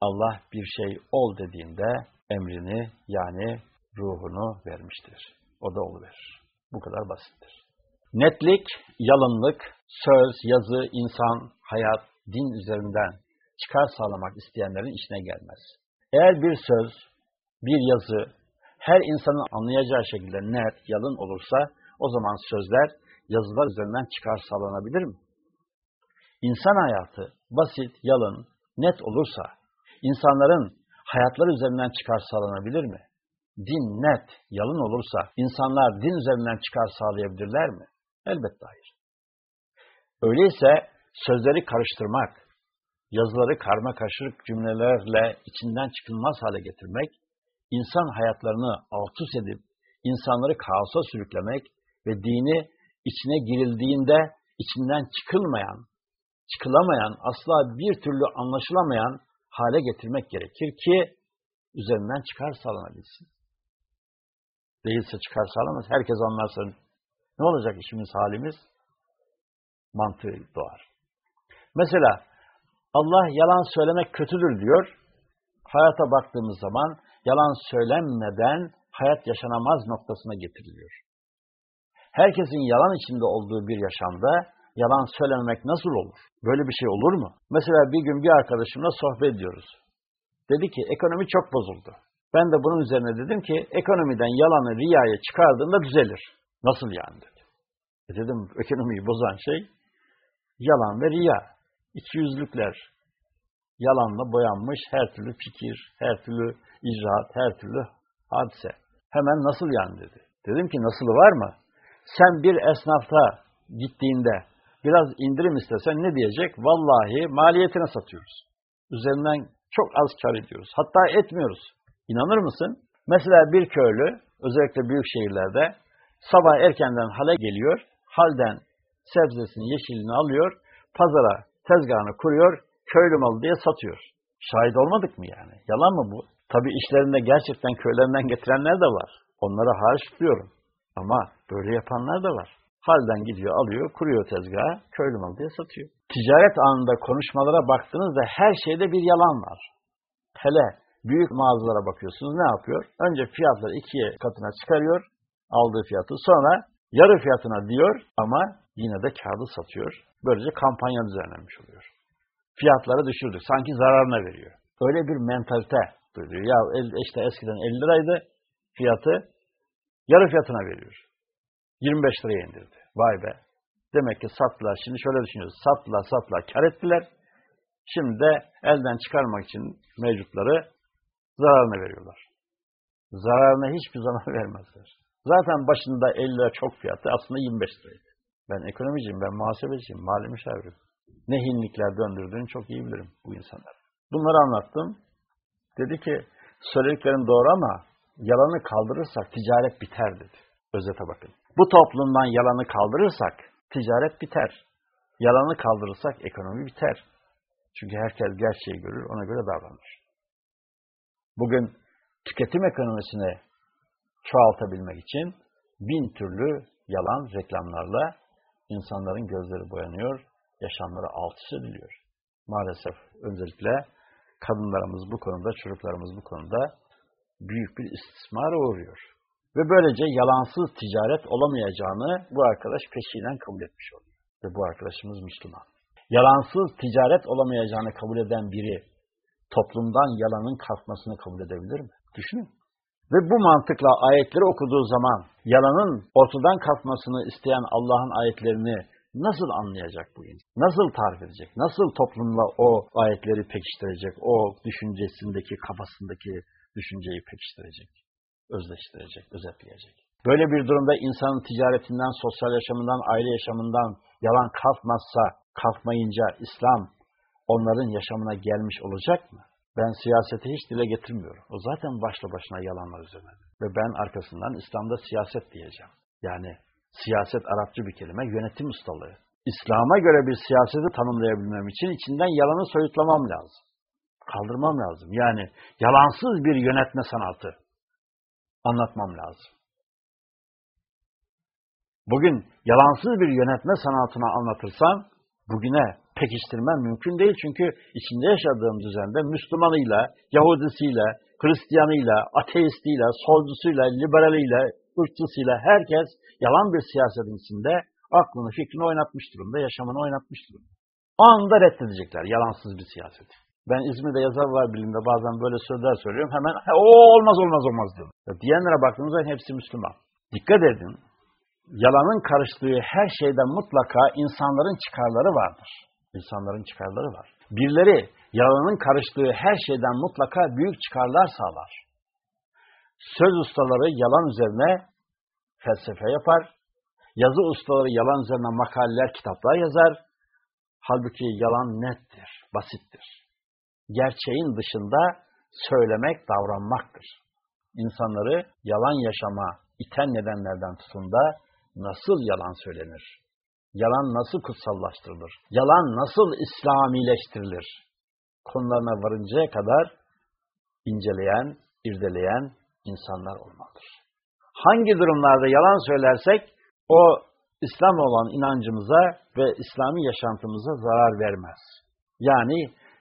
Allah bir şey ol dediğinde emrini yani ruhunu vermiştir. O da oluverir. Bu kadar basittir. Netlik, yalınlık, söz, yazı, insan, hayat, din üzerinden çıkar sağlamak isteyenlerin işine gelmez. Eğer bir söz, bir yazı, her insanın anlayacağı şekilde net, yalın olursa, o zaman sözler, yazılar üzerinden çıkar sağlanabilir mi? İnsan hayatı basit, yalın, net olursa, insanların hayatları üzerinden çıkar sağlanabilir mi? Din net, yalın olursa, insanlar din üzerinden çıkar sağlayabilirler mi? Elbette hayır. Öyleyse sözleri karıştırmak, yazıları karma karışık cümlelerle içinden çıkılmaz hale getirmek, insan hayatlarını alt üst edip, insanları kaosa sürüklemek ve dini içine girildiğinde içinden çıkılmayan, çıkılamayan, asla bir türlü anlaşılamayan hale getirmek gerekir ki üzerinden çıkar sağlanabilsin. Değilse çıkar sağlamaz. Herkes anlarsın. Ne olacak işimiz, halimiz? Mantığı doğar. Mesela Allah yalan söylemek kötüdür diyor. Hayata baktığımız zaman yalan söylenmeden hayat yaşanamaz noktasına getiriliyor. Herkesin yalan içinde olduğu bir yaşamda yalan söylememek nasıl olur? Böyle bir şey olur mu? Mesela bir gün bir arkadaşımla sohbet ediyoruz. Dedi ki ekonomi çok bozuldu. Ben de bunun üzerine dedim ki ekonomiden yalanı riyaya çıkardığında düzelir. Nasıl yani dedi. E dedim ekonomiyi bozan şey yalan ve riya. İki yüzlükler. Yalanla boyanmış her türlü fikir, her türlü icraat, her türlü hadise. Hemen nasıl yani dedi. Dedim ki nasılı var mı? Sen bir esnafta gittiğinde biraz indirim istesen ne diyecek? Vallahi maliyetine satıyoruz. Üzerinden çok az kar ediyoruz. Hatta etmiyoruz. İnanır mısın? Mesela bir köylü, özellikle büyük şehirlerde sabah erkenden hale geliyor, halden sebzesini, yeşilini alıyor, pazara tezgahını kuruyor, köylü malı diye satıyor. Şahit olmadık mı yani? Yalan mı bu? Tabi işlerinde gerçekten köylerinden getirenler de var. Onlara hariç tutuyorum. Ama böyle yapanlar da var. Halden gidiyor, alıyor, kuruyor tezgaha, köylü malı diye satıyor. Ticaret anında konuşmalara baktığınızda her şeyde bir yalan var. Hele büyük mağazalara bakıyorsunuz ne yapıyor? Önce fiyatları ikiye katına çıkarıyor, aldığı fiyatı. Sonra yarı fiyatına diyor ama yine de kağıdı satıyor. Böylece kampanya düzenlenmiş oluyor. Fiyatları düşürdük. Sanki zararına veriyor. Öyle bir mentalite duyuyor. Ya işte eskiden 50 liraydı fiyatı, yarı fiyatına veriyor. 25 liraya indirdi. Vay be. Demek ki sattılar. Şimdi şöyle düşünüyoruz. Sattılar, sattılar, kar ettiler. Şimdi de elden çıkarmak için mevcutları zararına veriyorlar. Zararına hiçbir zaman <laughs> vermezler. Zaten başında 50 lira çok fiyatı aslında 25 liraydı. Ben ekonomiciyim, ben muhasebeciyim, mali müşavirim. Ne hinlikler döndürdüğünü çok iyi bilirim bu insanlar. Bunları anlattım. Dedi ki, söylediklerim doğru ama yalanı kaldırırsak ticaret biter dedi. Özete bakın. Bu toplumdan yalanı kaldırırsak ticaret biter. Yalanı kaldırırsak ekonomi biter. Çünkü herkes gerçeği görür, ona göre davranır. Bugün tüketim ekonomisini çoğaltabilmek için bin türlü yalan reklamlarla insanların gözleri boyanıyor, yaşamları alt üst ediliyor. Maalesef özellikle kadınlarımız bu konuda, çocuklarımız bu konuda büyük bir istismara uğruyor. Ve böylece yalansız ticaret olamayacağını bu arkadaş peşinen kabul etmiş oluyor. Ve bu arkadaşımız Müslüman. Yalansız ticaret olamayacağını kabul eden biri toplumdan yalanın kalkmasını kabul edebilir mi? Düşünün. Ve bu mantıkla ayetleri okuduğu zaman yalanın ortadan kalkmasını isteyen Allah'ın ayetlerini nasıl anlayacak bu insan? Nasıl tarif edecek? Nasıl toplumla o ayetleri pekiştirecek? O düşüncesindeki, kafasındaki düşünceyi pekiştirecek? Özleştirecek, özetleyecek. Böyle bir durumda insanın ticaretinden, sosyal yaşamından, aile yaşamından yalan kalkmazsa, kalkmayınca İslam onların yaşamına gelmiş olacak mı? Ben siyaseti hiç dile getirmiyorum. O zaten başlı başına yalanlar üzerine. Ve ben arkasından İslam'da siyaset diyeceğim. Yani siyaset Arapça bir kelime, yönetim ustalığı. İslam'a göre bir siyaseti tanımlayabilmem için içinden yalanı soyutlamam lazım. Kaldırmam lazım. Yani yalansız bir yönetme sanatı anlatmam lazım. Bugün yalansız bir yönetme sanatını anlatırsam bugüne pekiştirmem mümkün değil. Çünkü içinde yaşadığım düzende Müslümanıyla, Yahudisiyle, Hristiyanıyla, ateistiyle, solcusuyla, liberaliyle, ırkçısıyla herkes yalan bir siyasetin içinde aklını, fikrini oynatmış durumda, yaşamını oynatmış durumda. Anında reddedecekler yalansız bir siyaset. Ben İzmir'de yazar var bilimde bazen böyle sözler söylüyorum. Hemen o olmaz olmaz olmaz diyorum. Diyenlere baktığınızda hepsi Müslüman. Dikkat edin. Yalanın karıştığı her şeyden mutlaka insanların çıkarları vardır. İnsanların çıkarları var. Birileri yalanın karıştığı her şeyden mutlaka büyük çıkarlar sağlar. Söz ustaları yalan üzerine felsefe yapar. Yazı ustaları yalan üzerine makaleler, kitaplar yazar. Halbuki yalan nettir, basittir. Gerçeğin dışında söylemek, davranmaktır. İnsanları yalan yaşama iten nedenlerden tutun da nasıl yalan söylenir? Yalan nasıl kutsallaştırılır? Yalan nasıl İslamileştirilir? Konularına varıncaya kadar inceleyen, irdeleyen insanlar olmalıdır. Hangi durumlarda yalan söylersek o İslam olan inancımıza ve İslami yaşantımıza zarar vermez. Yani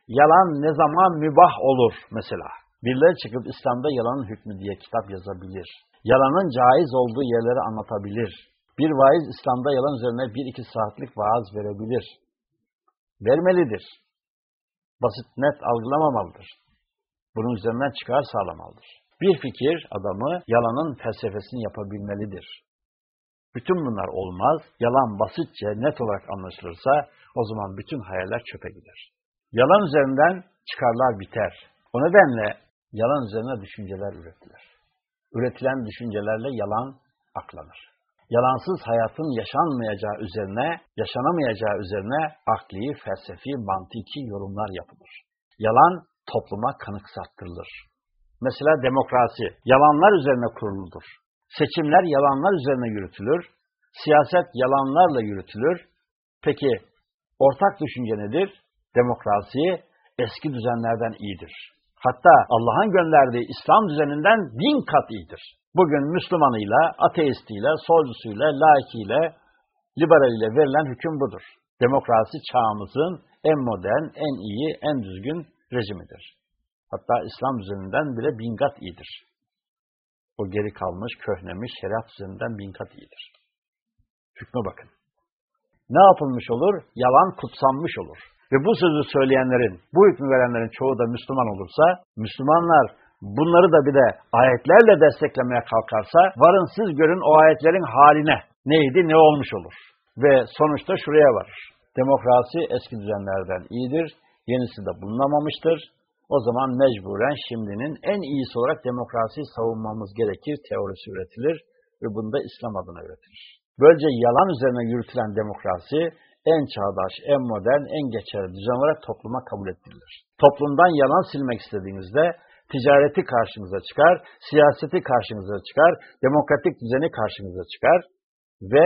yalan ne zaman mübah olur mesela. Birileri çıkıp İslam'da yalanın hükmü diye kitap yazabilir. Yalanın caiz olduğu yerleri anlatabilir. Bir vaiz İslam'da yalan üzerine bir iki saatlik vaaz verebilir. Vermelidir. Basit net algılamamalıdır. Bunun üzerinden çıkar sağlamalıdır. Bir fikir adamı yalanın felsefesini yapabilmelidir. Bütün bunlar olmaz. Yalan basitçe, net olarak anlaşılırsa o zaman bütün hayaller çöpe gider. Yalan üzerinden çıkarlar biter. O nedenle yalan üzerine düşünceler üretilir. Üretilen düşüncelerle yalan aklanır. Yalansız hayatın yaşanmayacağı üzerine, yaşanamayacağı üzerine akli, felsefi, mantiki yorumlar yapılır. Yalan topluma kanıksattırılır. Mesela demokrasi, yalanlar üzerine kuruludur. Seçimler yalanlar üzerine yürütülür. Siyaset yalanlarla yürütülür. Peki ortak düşünce nedir? Demokrasi eski düzenlerden iyidir. Hatta Allah'ın gönderdiği İslam düzeninden bin kat iyidir. Bugün Müslümanıyla, ateistiyle, solcusuyla, laikiyle, liberaliyle verilen hüküm budur. Demokrasi çağımızın en modern, en iyi, en düzgün rejimidir. Hatta İslam düzeninden bile bin kat iyidir. O geri kalmış, köhnemiş, şeriat düzeninden bin kat iyidir. Hükme bakın. Ne yapılmış olur? Yalan kutsanmış olur. Ve bu sözü söyleyenlerin, bu hükmü verenlerin çoğu da Müslüman olursa, Müslümanlar bunları da bir de ayetlerle desteklemeye kalkarsa, varın siz görün o ayetlerin haline neydi, ne olmuş olur. Ve sonuçta şuraya varır. Demokrasi eski düzenlerden iyidir, yenisi de bulunamamıştır. O zaman mecburen şimdinin en iyisi olarak demokrasiyi savunmamız gerekir, teorisi üretilir ve bunda İslam adına üretilir. Böylece yalan üzerine yürütülen demokrasi en çağdaş, en modern, en geçerli düzen olarak topluma kabul ettirilir. Toplumdan yalan silmek istediğinizde ticareti karşınıza çıkar, siyaseti karşınıza çıkar, demokratik düzeni karşınıza çıkar ve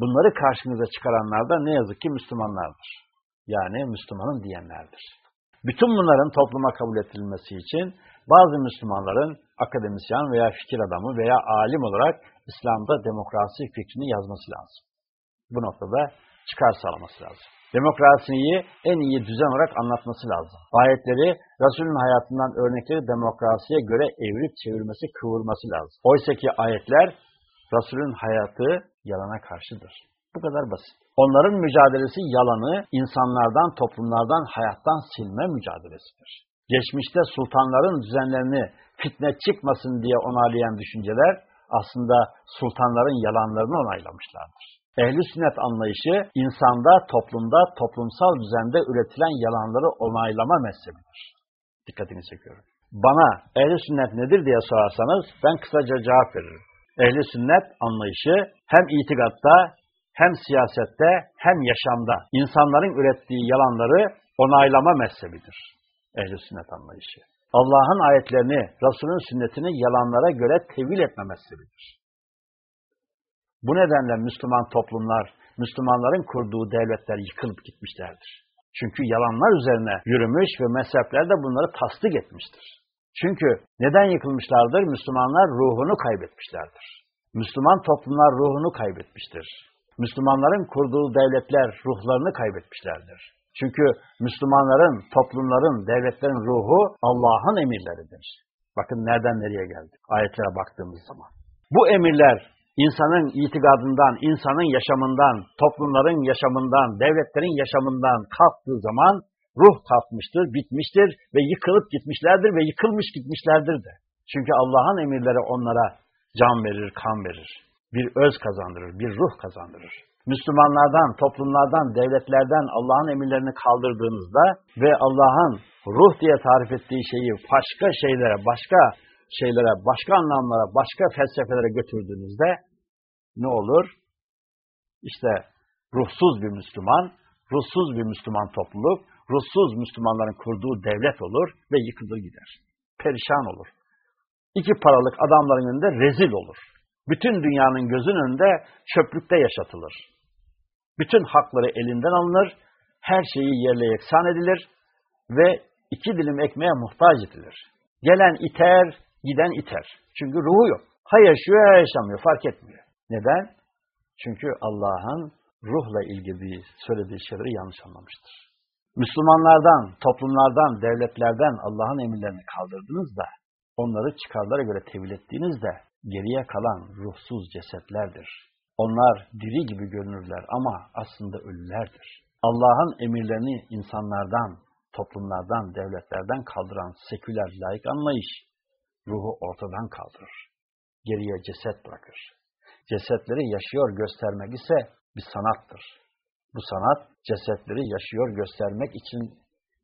bunları karşınıza çıkaranlar da ne yazık ki Müslümanlardır. Yani Müslümanın diyenlerdir. Bütün bunların topluma kabul ettirilmesi için bazı Müslümanların akademisyen veya fikir adamı veya alim olarak İslam'da demokrasi fikrini yazması lazım. Bu noktada çıkar sağlaması lazım. Demokrasiyi en iyi düzen olarak anlatması lazım. Ayetleri Resul'ün hayatından örnekleri demokrasiye göre evirip çevirmesi, kıvırması lazım. Oysa ki ayetler Resul'ün hayatı yalana karşıdır. Bu kadar basit. Onların mücadelesi yalanı insanlardan, toplumlardan, hayattan silme mücadelesidir. Geçmişte sultanların düzenlerini fitne çıkmasın diye onaylayan düşünceler aslında sultanların yalanlarını onaylamışlardır. Ehli sünnet anlayışı insanda, toplumda, toplumsal düzende üretilen yalanları onaylama mezhebidir. Dikkatini çekiyorum. Bana ehli sünnet nedir diye sorarsanız ben kısaca cevap veririm. Ehli sünnet anlayışı hem itikatta hem siyasette hem yaşamda insanların ürettiği yalanları onaylama mezhebidir. Ehl-i sünnet anlayışı. Allah'ın ayetlerini, Resul'ün sünnetini yalanlara göre tevil etme mezhebidir. Bu nedenle Müslüman toplumlar, Müslümanların kurduğu devletler yıkılıp gitmişlerdir. Çünkü yalanlar üzerine yürümüş ve mezhepler de bunları tasdik etmiştir. Çünkü neden yıkılmışlardır? Müslümanlar ruhunu kaybetmişlerdir. Müslüman toplumlar ruhunu kaybetmiştir. Müslümanların kurduğu devletler ruhlarını kaybetmişlerdir. Çünkü Müslümanların, toplumların, devletlerin ruhu Allah'ın emirleridir. Bakın nereden nereye geldik ayetlere baktığımız zaman. Bu emirler insanın itikadından, insanın yaşamından, toplumların yaşamından, devletlerin yaşamından kalktığı zaman ruh kalkmıştır, bitmiştir ve yıkılıp gitmişlerdir ve yıkılmış gitmişlerdir de. Çünkü Allah'ın emirleri onlara can verir, kan verir. Bir öz kazandırır, bir ruh kazandırır. Müslümanlardan, toplumlardan, devletlerden Allah'ın emirlerini kaldırdığınızda ve Allah'ın ruh diye tarif ettiği şeyi başka şeylere, başka şeylere, başka anlamlara, başka felsefelere götürdüğünüzde ne olur? İşte ruhsuz bir Müslüman, ruhsuz bir Müslüman topluluk, ruhsuz Müslümanların kurduğu devlet olur ve yıkılır gider. Perişan olur. İki paralık adamların önünde rezil olur. Bütün dünyanın gözün önünde çöplükte yaşatılır. Bütün hakları elinden alınır, her şeyi yerle yeksan edilir ve iki dilim ekmeğe muhtaç edilir. Gelen iter, giden iter. Çünkü ruhu yok. Ha yaşıyor ya yaşamıyor fark etmiyor. Neden? Çünkü Allah'ın ruhla ilgili söylediği şeyleri yanlış anlamıştır. Müslümanlardan, toplumlardan, devletlerden Allah'ın emirlerini kaldırdınız da onları çıkarlara göre tevil ettiğinizde geriye kalan ruhsuz cesetlerdir. Onlar diri gibi görünürler ama aslında ölülerdir. Allah'ın emirlerini insanlardan, toplumlardan, devletlerden kaldıran seküler laik anlayış ruhu ortadan kaldırır. Geriye ceset bırakır. Cesetleri yaşıyor göstermek ise bir sanattır. Bu sanat cesetleri yaşıyor göstermek için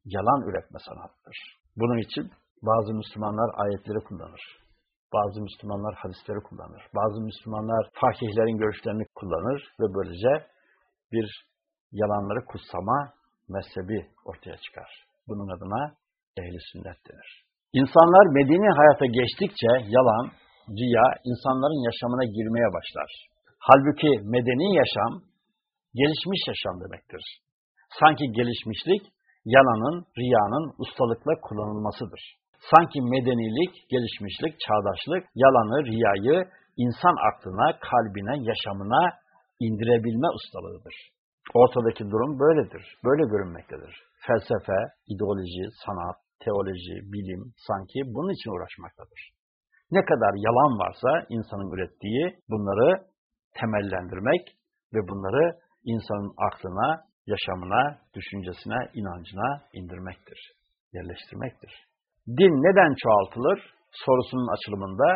yalan üretme sanattır. Bunun için bazı Müslümanlar ayetleri kullanır. Bazı Müslümanlar hadisleri kullanır. Bazı Müslümanlar fakihlerin görüşlerini kullanır ve böylece bir yalanları kutsama mezhebi ortaya çıkar. Bunun adına ehli sünnet denir. İnsanlar medeni hayata geçtikçe yalan, riya insanların yaşamına girmeye başlar. Halbuki medeni yaşam gelişmiş yaşam demektir. Sanki gelişmişlik yalanın, riyanın ustalıkla kullanılmasıdır. Sanki medenilik, gelişmişlik, çağdaşlık yalanı, riyayı insan aklına, kalbine, yaşamına indirebilme ustalığıdır. Ortadaki durum böyledir, böyle görünmektedir. Felsefe, ideoloji, sanat, teoloji, bilim sanki bunun için uğraşmaktadır. Ne kadar yalan varsa insanın ürettiği bunları temellendirmek ve bunları insanın aklına, yaşamına, düşüncesine, inancına indirmektir, yerleştirmektir. Din neden çoğaltılır sorusunun açılımında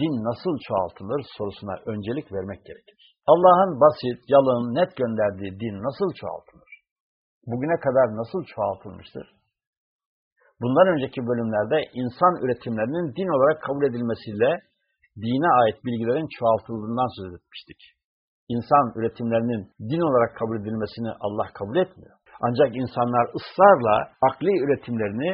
din nasıl çoğaltılır sorusuna öncelik vermek gerekir. Allah'ın basit, yalın, net gönderdiği din nasıl çoğaltılır? Bugüne kadar nasıl çoğaltılmıştır? Bundan önceki bölümlerde insan üretimlerinin din olarak kabul edilmesiyle dine ait bilgilerin çoğaltıldığından söz etmiştik. İnsan üretimlerinin din olarak kabul edilmesini Allah kabul etmiyor. Ancak insanlar ısrarla akli üretimlerini,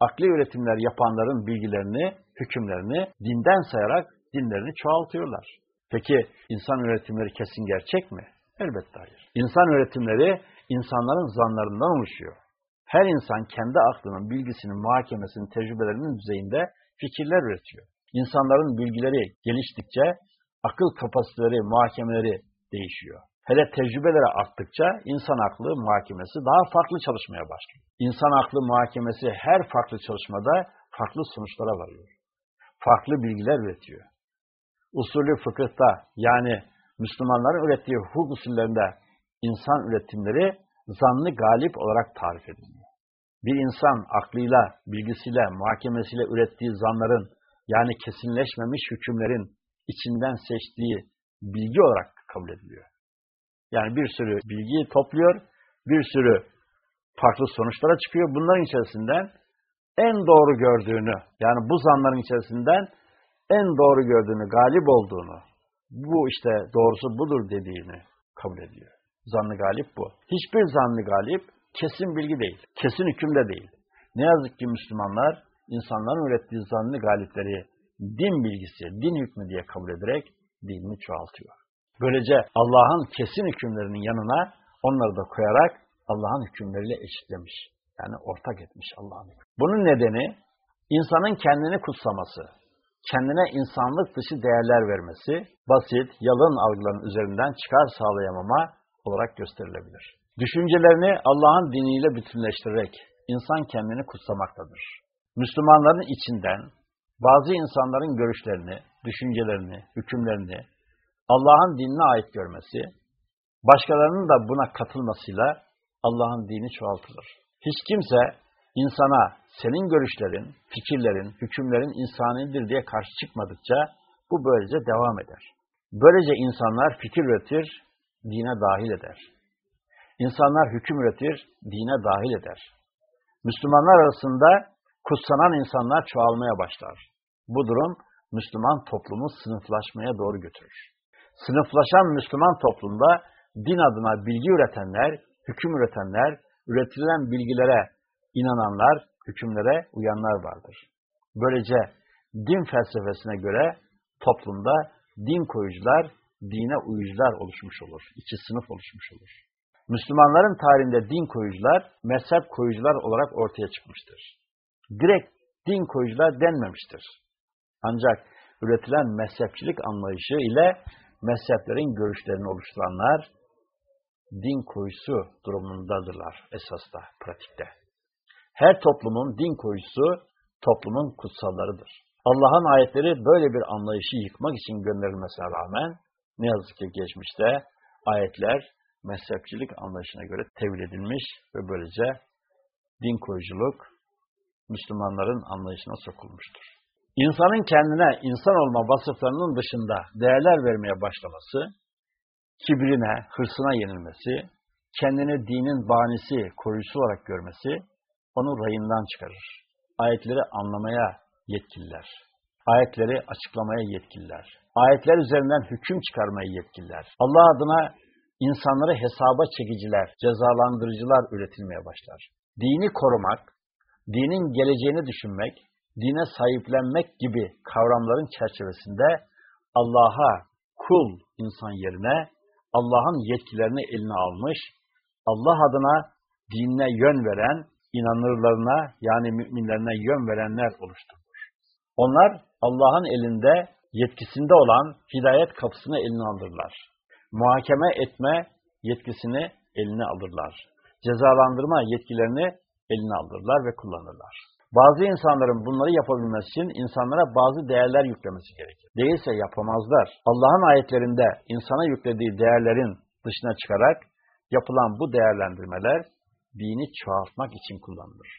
akli üretimler yapanların bilgilerini, hükümlerini dinden sayarak dinlerini çoğaltıyorlar. Peki insan üretimleri kesin gerçek mi? Elbette hayır. İnsan üretimleri insanların zanlarından oluşuyor. Her insan kendi aklının, bilgisinin, muhakemesinin, tecrübelerinin düzeyinde fikirler üretiyor. İnsanların bilgileri geliştikçe akıl kapasiteleri, muhakemeleri değişiyor. Hele tecrübelere arttıkça insan aklı muhakemesi daha farklı çalışmaya başlıyor. İnsan aklı muhakemesi her farklı çalışmada farklı sonuçlara varıyor. Farklı bilgiler üretiyor. Usulü fıkıhta yani Müslümanların ürettiği hukuk usullerinde insan üretimleri zanlı galip olarak tarif ediliyor. Bir insan aklıyla, bilgisiyle, muhakemesiyle ürettiği zanların yani kesinleşmemiş hükümlerin içinden seçtiği bilgi olarak kabul ediliyor. Yani bir sürü bilgiyi topluyor, bir sürü farklı sonuçlara çıkıyor. Bunların içerisinden en doğru gördüğünü, yani bu zanların içerisinden en doğru gördüğünü, galip olduğunu, bu işte doğrusu budur dediğini kabul ediyor. Zanlı galip bu. Hiçbir zanlı galip kesin bilgi değil, kesin hüküm de değil. Ne yazık ki Müslümanlar insanların ürettiği zanlı galipleri din bilgisi, din hükmü diye kabul ederek dinini çoğaltıyor. Böylece Allah'ın kesin hükümlerinin yanına onları da koyarak Allah'ın hükümleriyle eşitlemiş. Yani ortak etmiş Allah'ın Bunun nedeni insanın kendini kutsaması, kendine insanlık dışı değerler vermesi, basit, yalın algıların üzerinden çıkar sağlayamama olarak gösterilebilir. Düşüncelerini Allah'ın diniyle bütünleştirerek insan kendini kutsamaktadır. Müslümanların içinden bazı insanların görüşlerini, düşüncelerini, hükümlerini Allah'ın dinine ait görmesi, başkalarının da buna katılmasıyla Allah'ın dini çoğaltılır. Hiç kimse insana senin görüşlerin, fikirlerin, hükümlerin insanidir diye karşı çıkmadıkça bu böylece devam eder. Böylece insanlar fikir üretir, dine dahil eder. İnsanlar hüküm üretir, dine dahil eder. Müslümanlar arasında kutsanan insanlar çoğalmaya başlar. Bu durum Müslüman toplumu sınıflaşmaya doğru götürür. Sınıflaşan Müslüman toplumda din adına bilgi üretenler, hüküm üretenler, üretilen bilgilere inananlar, hükümlere uyanlar vardır. Böylece din felsefesine göre toplumda din koyucular, dine uyucular oluşmuş olur. İki sınıf oluşmuş olur. Müslümanların tarihinde din koyucular, mezhep koyucular olarak ortaya çıkmıştır. Direkt din koyucular denmemiştir. Ancak üretilen mezhepçilik anlayışı ile mezheplerin görüşlerini oluşturanlar din koyusu durumundadırlar esasda, pratikte. Her toplumun din koyusu toplumun kutsallarıdır. Allah'ın ayetleri böyle bir anlayışı yıkmak için gönderilmesine rağmen ne yazık ki geçmişte ayetler mezhepçilik anlayışına göre tevil edilmiş ve böylece din koyuculuk Müslümanların anlayışına sokulmuştur. İnsanın kendine insan olma vasıflarının dışında değerler vermeye başlaması, kibrine, hırsına yenilmesi, kendini dinin banisi, koruyucusu olarak görmesi, onu rayından çıkarır. Ayetleri anlamaya yetkililer. Ayetleri açıklamaya yetkililer. Ayetler üzerinden hüküm çıkarmaya yetkililer. Allah adına insanları hesaba çekiciler, cezalandırıcılar üretilmeye başlar. Dini korumak, dinin geleceğini düşünmek, dine sahiplenmek gibi kavramların çerçevesinde Allah'a kul insan yerine Allah'ın yetkilerini eline almış, Allah adına dinine yön veren, inanırlarına yani müminlerine yön verenler oluşturur. Onlar Allah'ın elinde yetkisinde olan hidayet kapısını eline alırlar. Muhakeme etme yetkisini eline alırlar. Cezalandırma yetkilerini eline alırlar ve kullanırlar. Bazı insanların bunları yapabilmesi için insanlara bazı değerler yüklemesi gerekir. Değilse yapamazlar. Allah'ın ayetlerinde insana yüklediği değerlerin dışına çıkarak yapılan bu değerlendirmeler dini çoğaltmak için kullanılır.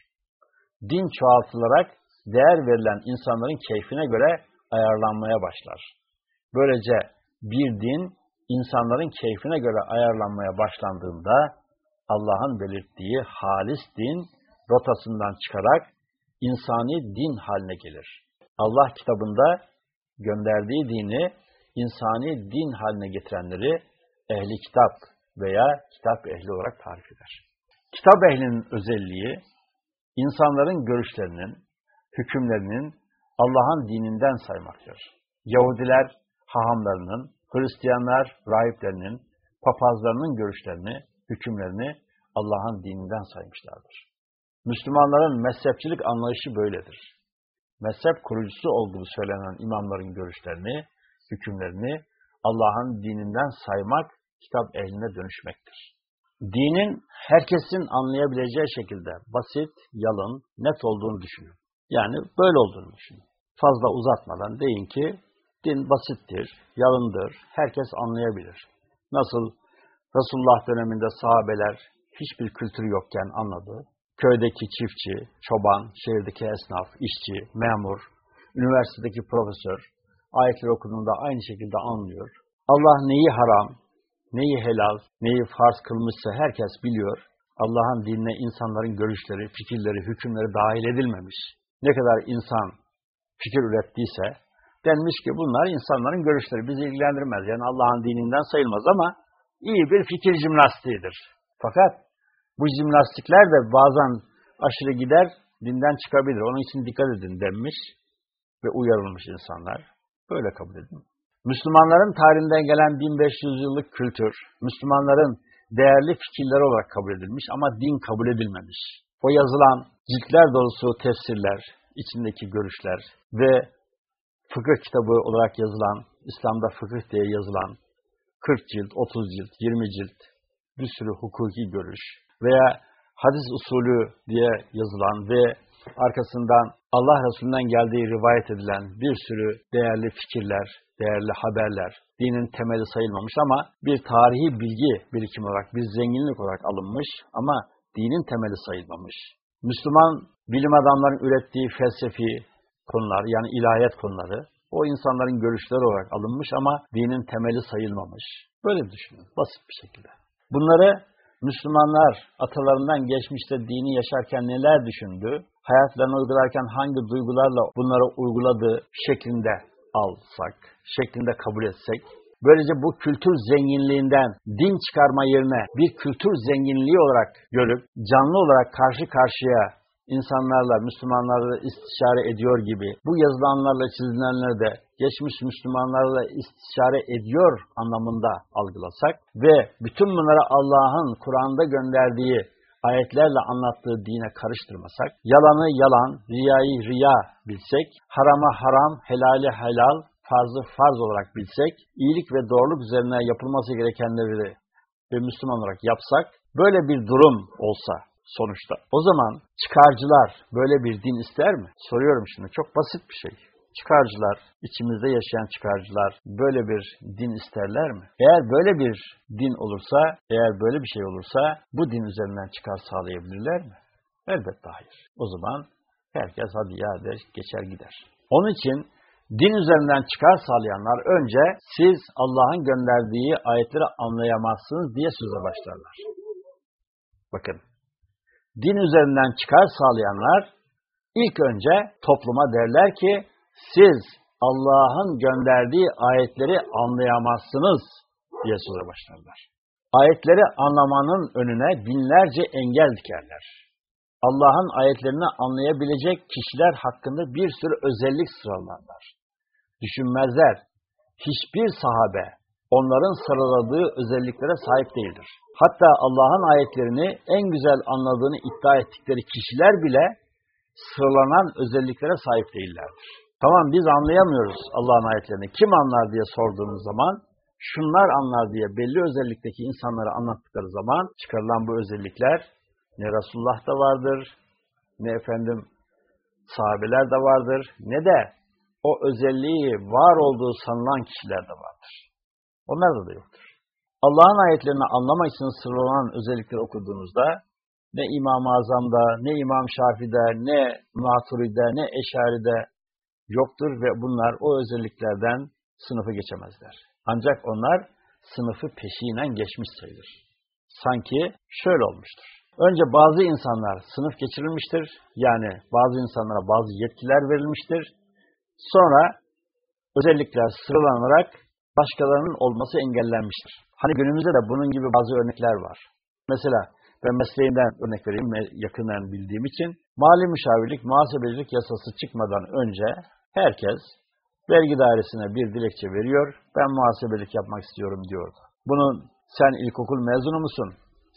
Din çoğaltılarak değer verilen insanların keyfine göre ayarlanmaya başlar. Böylece bir din insanların keyfine göre ayarlanmaya başlandığında Allah'ın belirttiği halis din rotasından çıkarak insani din haline gelir. Allah kitabında gönderdiği dini insani din haline getirenleri ehli kitap veya kitap ehli olarak tarif eder. Kitap ehlinin özelliği insanların görüşlerinin, hükümlerinin Allah'ın dininden saymaktır. Yahudiler hahamlarının, Hristiyanlar rahiplerinin, papazlarının görüşlerini, hükümlerini Allah'ın dininden saymışlardır. Müslümanların mezhepçilik anlayışı böyledir. Mezhep kurucusu olduğu söylenen imamların görüşlerini, hükümlerini Allah'ın dininden saymak, kitap ehline dönüşmektir. Dinin herkesin anlayabileceği şekilde basit, yalın, net olduğunu düşünün. Yani böyle olduğunu düşünün. Fazla uzatmadan deyin ki, din basittir, yalındır, herkes anlayabilir. Nasıl Resulullah döneminde sahabeler hiçbir kültürü yokken anladı, köydeki çiftçi, çoban, şehirdeki esnaf, işçi, memur, üniversitedeki profesör, ayetler okuduğunda aynı şekilde anlıyor. Allah neyi haram, neyi helal, neyi farz kılmışsa herkes biliyor. Allah'ın dinine insanların görüşleri, fikirleri, hükümleri dahil edilmemiş. Ne kadar insan fikir ürettiyse, denmiş ki bunlar insanların görüşleri bizi ilgilendirmez. Yani Allah'ın dininden sayılmaz ama iyi bir fikir jimnastiğidir. Fakat Bu jimnastikler de bazen aşırı gider, dinden çıkabilir. Onun için dikkat edin denmiş ve uyarılmış insanlar. Böyle kabul edin. Müslümanların tarihinden gelen 1500 yıllık kültür, Müslümanların değerli fikirleri olarak kabul edilmiş ama din kabul edilmemiş. O yazılan ciltler dolusu tefsirler, içindeki görüşler ve fıkıh kitabı olarak yazılan, İslam'da fıkıh diye yazılan 40 cilt, 30 cilt, 20 cilt bir sürü hukuki görüş veya hadis usulü diye yazılan ve arkasından Allah Resulü'nden geldiği rivayet edilen bir sürü değerli fikirler, değerli haberler, dinin temeli sayılmamış ama bir tarihi bilgi birikimi olarak, bir zenginlik olarak alınmış ama dinin temeli sayılmamış. Müslüman bilim adamlarının ürettiği felsefi konular yani ilahiyat konuları o insanların görüşleri olarak alınmış ama dinin temeli sayılmamış. Böyle düşünün basit bir şekilde. Bunları Müslümanlar atalarından geçmişte dini yaşarken neler düşündü, hayatlarını uygularken hangi duygularla bunları uyguladığı şeklinde alsak, şeklinde kabul etsek, böylece bu kültür zenginliğinden din çıkarma yerine bir kültür zenginliği olarak görüp, canlı olarak karşı karşıya insanlarla, Müslümanlarla istişare ediyor gibi, bu yazılanlarla çizilenleri de geçmiş Müslümanlarla istişare ediyor anlamında algılasak ve bütün bunları Allah'ın Kur'an'da gönderdiği ayetlerle anlattığı dine karıştırmasak, yalanı yalan, riyayı riya bilsek, harama haram, helali helal, farzı farz olarak bilsek, iyilik ve doğruluk üzerine yapılması gerekenleri ve Müslüman olarak yapsak, böyle bir durum olsa sonuçta. O zaman çıkarcılar böyle bir din ister mi? Soruyorum şimdi. Çok basit bir şey. Çıkarcılar, içimizde yaşayan çıkarcılar böyle bir din isterler mi? Eğer böyle bir din olursa, eğer böyle bir şey olursa bu din üzerinden çıkar sağlayabilirler mi? Elbette hayır. O zaman herkes hadi ya der, geçer gider. Onun için din üzerinden çıkar sağlayanlar önce siz Allah'ın gönderdiği ayetleri anlayamazsınız diye söze başlarlar. Bakın, din üzerinden çıkar sağlayanlar ilk önce topluma derler ki siz Allah'ın gönderdiği ayetleri anlayamazsınız diye söze başlarlar. Ayetleri anlamanın önüne binlerce engel dikerler. Allah'ın ayetlerini anlayabilecek kişiler hakkında bir sürü özellik sıralarlar. Düşünmezler. Hiçbir sahabe onların sıraladığı özelliklere sahip değildir. Hatta Allah'ın ayetlerini en güzel anladığını iddia ettikleri kişiler bile sıralanan özelliklere sahip değillerdir. Tamam biz anlayamıyoruz Allah'ın ayetlerini. Kim anlar diye sorduğumuz zaman şunlar anlar diye belli özellikteki insanlara anlattıkları zaman çıkarılan bu özellikler ne Resulullah'ta vardır, ne efendim sahabeler de vardır, ne de o özelliği var olduğu sanılan kişiler de vardır. Onlarda da yoktur. Allah'ın ayetlerini anlamak için sıralanan özellikleri okuduğunuzda ne İmam-ı Azam'da, ne İmam Şafi'de, ne Maturi'de, ne Eşari'de yoktur ve bunlar o özelliklerden sınıfı geçemezler. Ancak onlar sınıfı peşinen geçmiş sayılır. Sanki şöyle olmuştur. Önce bazı insanlar sınıf geçirilmiştir. Yani bazı insanlara bazı yetkiler verilmiştir. Sonra özellikler sıralanarak başkalarının olması engellenmiştir. Hani günümüzde de bunun gibi bazı örnekler var. Mesela ben mesleğimden örnek vereyim yakından bildiğim için mali müşavirlik, muhasebecilik yasası çıkmadan önce herkes vergi dairesine bir dilekçe veriyor. Ben muhasebelik yapmak istiyorum diyordu. Bunun sen ilkokul mezunu musun?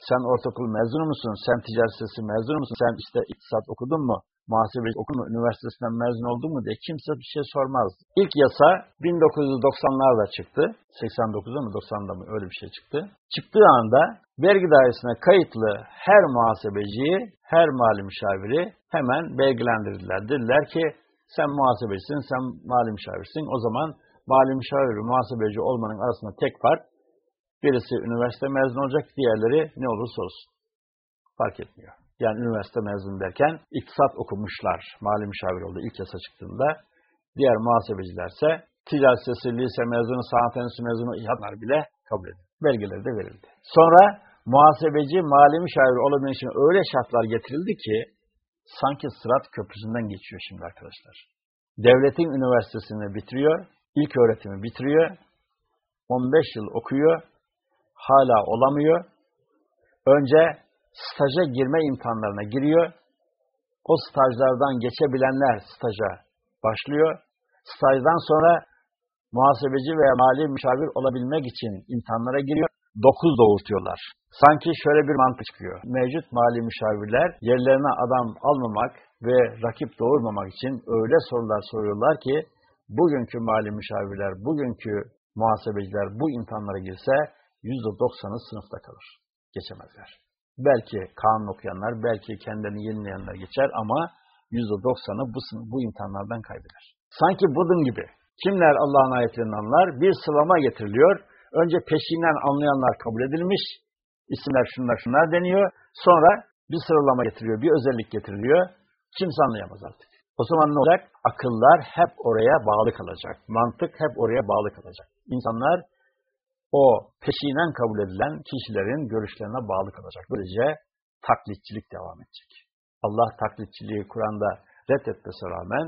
Sen ortaokul mezunu musun? Sen ticaret sitesi mezunu musun? Sen işte iktisat okudun mu? Muhasebecilik okudun mu? Üniversitesinden mezun oldun mu diye kimse bir şey sormaz. İlk yasa 1990'larda çıktı. 89'da mı 90'da mı öyle bir şey çıktı. Çıktığı anda vergi dairesine kayıtlı her muhasebeciyi, her mali müşaviri hemen belgelendirdiler. Dediler ki sen muhasebecisin, sen mali müşavirsin. O zaman mali müşavir ve muhasebeci olmanın arasında tek fark birisi üniversite mezunu olacak, diğerleri ne olursa olsun. Fark etmiyor. Yani üniversite mezunu derken iktisat okumuşlar, mali müşavir oldu ilk yasa çıktığında. Diğer muhasebecilerse ticaret sesi, lise mezunu, sanat enstitüsü mezunu ihanlar bile kabul edildi. Belgeleri de verildi. Sonra muhasebeci, mali müşavir olabilmek için öyle şartlar getirildi ki sanki sırat köprüsünden geçiyor şimdi arkadaşlar. Devletin üniversitesini bitiriyor, ilk öğretimi bitiriyor, 15 yıl okuyor, hala olamıyor. Önce staja girme imtihanlarına giriyor. O stajlardan geçebilenler staja başlıyor. Stajdan sonra muhasebeci veya mali müşavir olabilmek için imtihanlara giriyor. Dokuz doğurtuyorlar. Sanki şöyle bir mantık çıkıyor. Mevcut mali müşavirler yerlerine adam almamak ve rakip doğurmamak için öyle sorular soruyorlar ki bugünkü mali müşavirler, bugünkü muhasebeciler bu imtihanlara girse %90'ı sınıfta kalır. Geçemezler. Belki kanun okuyanlar, belki kendilerini yenileyenler geçer ama %90'ı bu, bu imtihanlardan kaybeder. Sanki budun gibi. Kimler Allah'ın ayetlerini anlar? Bir sıralama getiriliyor. Önce peşinden anlayanlar kabul edilmiş. İsimler şunlar şunlar deniyor. Sonra bir sıralama getiriliyor, bir özellik getiriliyor. Kimse anlayamaz artık. O zaman ne olacak? Akıllar hep oraya bağlı kalacak. Mantık hep oraya bağlı kalacak. İnsanlar o peşinen kabul edilen kişilerin görüşlerine bağlı kalacak. Böylece taklitçilik devam edecek. Allah taklitçiliği Kur'an'da reddetmesi rağmen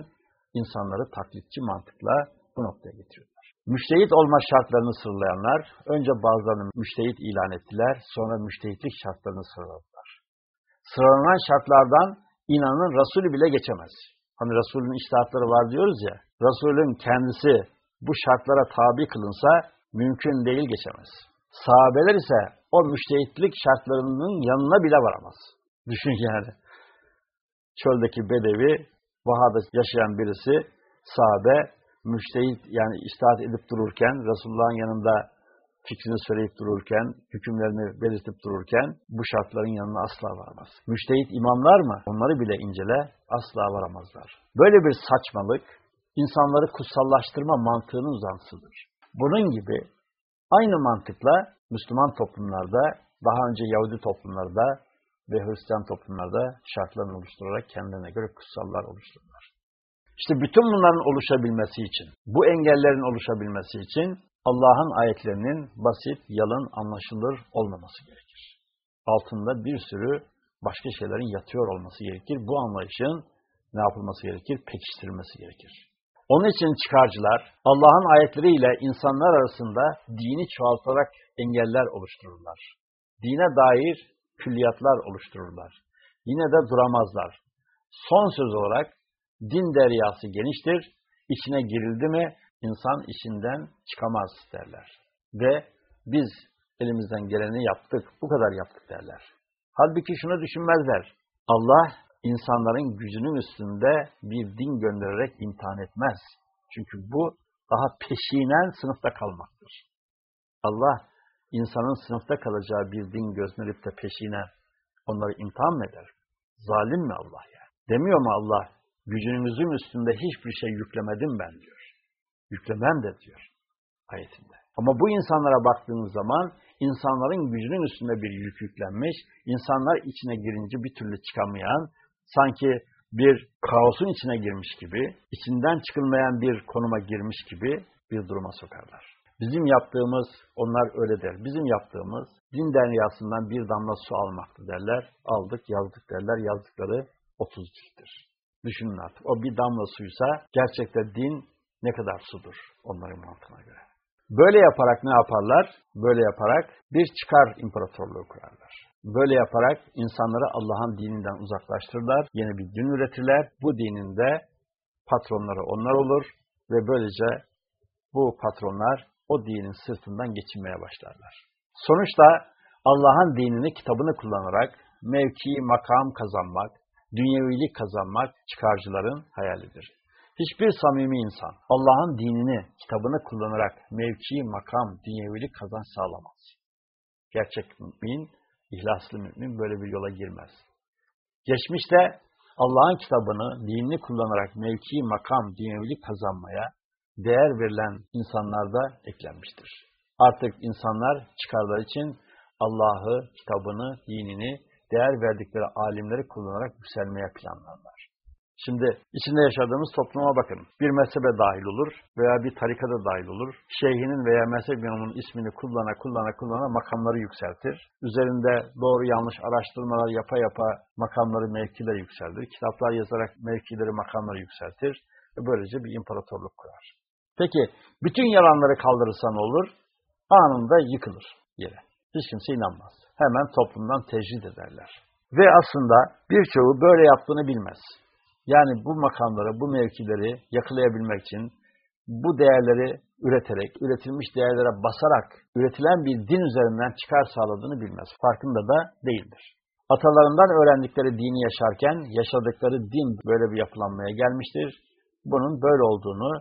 insanları taklitçi mantıkla bu noktaya getiriyorlar. Müştehit olma şartlarını sıralayanlar, önce bazılarını müştehit ilan ettiler, sonra müştehitlik şartlarını sıraladılar. Sıralanan şartlardan inanın Resulü bile geçemez. Hani Resulün iştahatları var diyoruz ya, Resulün kendisi bu şartlara tabi kılınsa mümkün değil geçemez. Sahabeler ise o müştehitlik şartlarının yanına bile varamaz. Düşün yani. Çöldeki bedevi, vahada yaşayan birisi, sahabe, müştehit yani iştahat edip dururken, Resulullah'ın yanında fikrini söyleyip dururken, hükümlerini belirtip dururken bu şartların yanına asla varamaz. Müştehit imamlar mı? Onları bile incele, asla varamazlar. Böyle bir saçmalık, insanları kutsallaştırma mantığının uzantısıdır. Bunun gibi aynı mantıkla Müslüman toplumlarda, daha önce Yahudi toplumlarda ve Hristiyan toplumlarda şartlarını oluşturarak kendilerine göre kutsallar oluştururlar. İşte bütün bunların oluşabilmesi için, bu engellerin oluşabilmesi için Allah'ın ayetlerinin basit, yalın, anlaşılır olmaması gerekir. Altında bir sürü başka şeylerin yatıyor olması gerekir. Bu anlayışın ne yapılması gerekir? Pekiştirilmesi gerekir. Onun için çıkarcılar Allah'ın ayetleriyle insanlar arasında dini çoğaltarak engeller oluştururlar. Dine dair külliyatlar oluştururlar. Yine de duramazlar. Son söz olarak din deryası geniştir. İçine girildi mi insan içinden çıkamaz derler. Ve biz elimizden geleni yaptık, bu kadar yaptık derler. Halbuki şunu düşünmezler. Allah insanların gücünün üstünde bir din göndererek imtihan etmez. Çünkü bu daha peşinen sınıfta kalmaktır. Allah insanın sınıfta kalacağı bir din gözlenip de peşine onları imtihan mı eder? Zalim mi Allah ya? Demiyor mu Allah? Gücünüzün üstünde hiçbir şey yüklemedim ben diyor. Yüklemem de diyor ayetinde. Ama bu insanlara baktığınız zaman insanların gücünün üstünde bir yük yüklenmiş, insanlar içine girince bir türlü çıkamayan, sanki bir kaosun içine girmiş gibi, içinden çıkılmayan bir konuma girmiş gibi bir duruma sokarlar. Bizim yaptığımız, onlar öyle der, bizim yaptığımız din deryasından bir damla su almaktı derler. Aldık, yazdık derler. Yazdıkları 30 cilttir. Düşünün artık. O bir damla suysa gerçekte din ne kadar sudur onların mantığına göre. Böyle yaparak ne yaparlar? Böyle yaparak bir çıkar imparatorluğu kurarlar. Böyle yaparak insanları Allah'ın dininden uzaklaştırırlar, yeni bir din üretirler. Bu dinin de patronları onlar olur ve böylece bu patronlar o dinin sırtından geçinmeye başlarlar. Sonuçta Allah'ın dinini, kitabını kullanarak mevki, makam kazanmak, dünyevilik kazanmak çıkarcıların hayalidir. Hiçbir samimi insan Allah'ın dinini, kitabını kullanarak mevki, makam, dünyevilik kazanç sağlamaz. Gerçek mümin, ihlaslı mümin böyle bir yola girmez. Geçmişte Allah'ın kitabını, dinini kullanarak mevki, makam, dünyevilik kazanmaya değer verilen insanlar da eklenmiştir. Artık insanlar çıkarlar için Allah'ı, kitabını, dinini, değer verdikleri alimleri kullanarak yükselmeye planlarlar. Şimdi içinde yaşadığımız topluma bakın. Bir mezhebe dahil olur veya bir tarikada dahil olur. Şeyhinin veya mezhep imamının ismini kullana kullana kullana makamları yükseltir. Üzerinde doğru yanlış araştırmalar yapa yapa makamları mevkileri yükseltir. Kitaplar yazarak mevkileri makamları yükseltir. Ve böylece bir imparatorluk kurar. Peki bütün yalanları kaldırırsa ne olur? Anında yıkılır yere. Hiç kimse inanmaz. hemen toplumdan tecrid ederler. Ve aslında birçoğu böyle yaptığını bilmez. Yani bu makamları, bu mevkileri yakalayabilmek için bu değerleri üreterek, üretilmiş değerlere basarak, üretilen bir din üzerinden çıkar sağladığını bilmez. Farkında da değildir. Atalarından öğrendikleri dini yaşarken yaşadıkları din böyle bir yapılanmaya gelmiştir. Bunun böyle olduğunu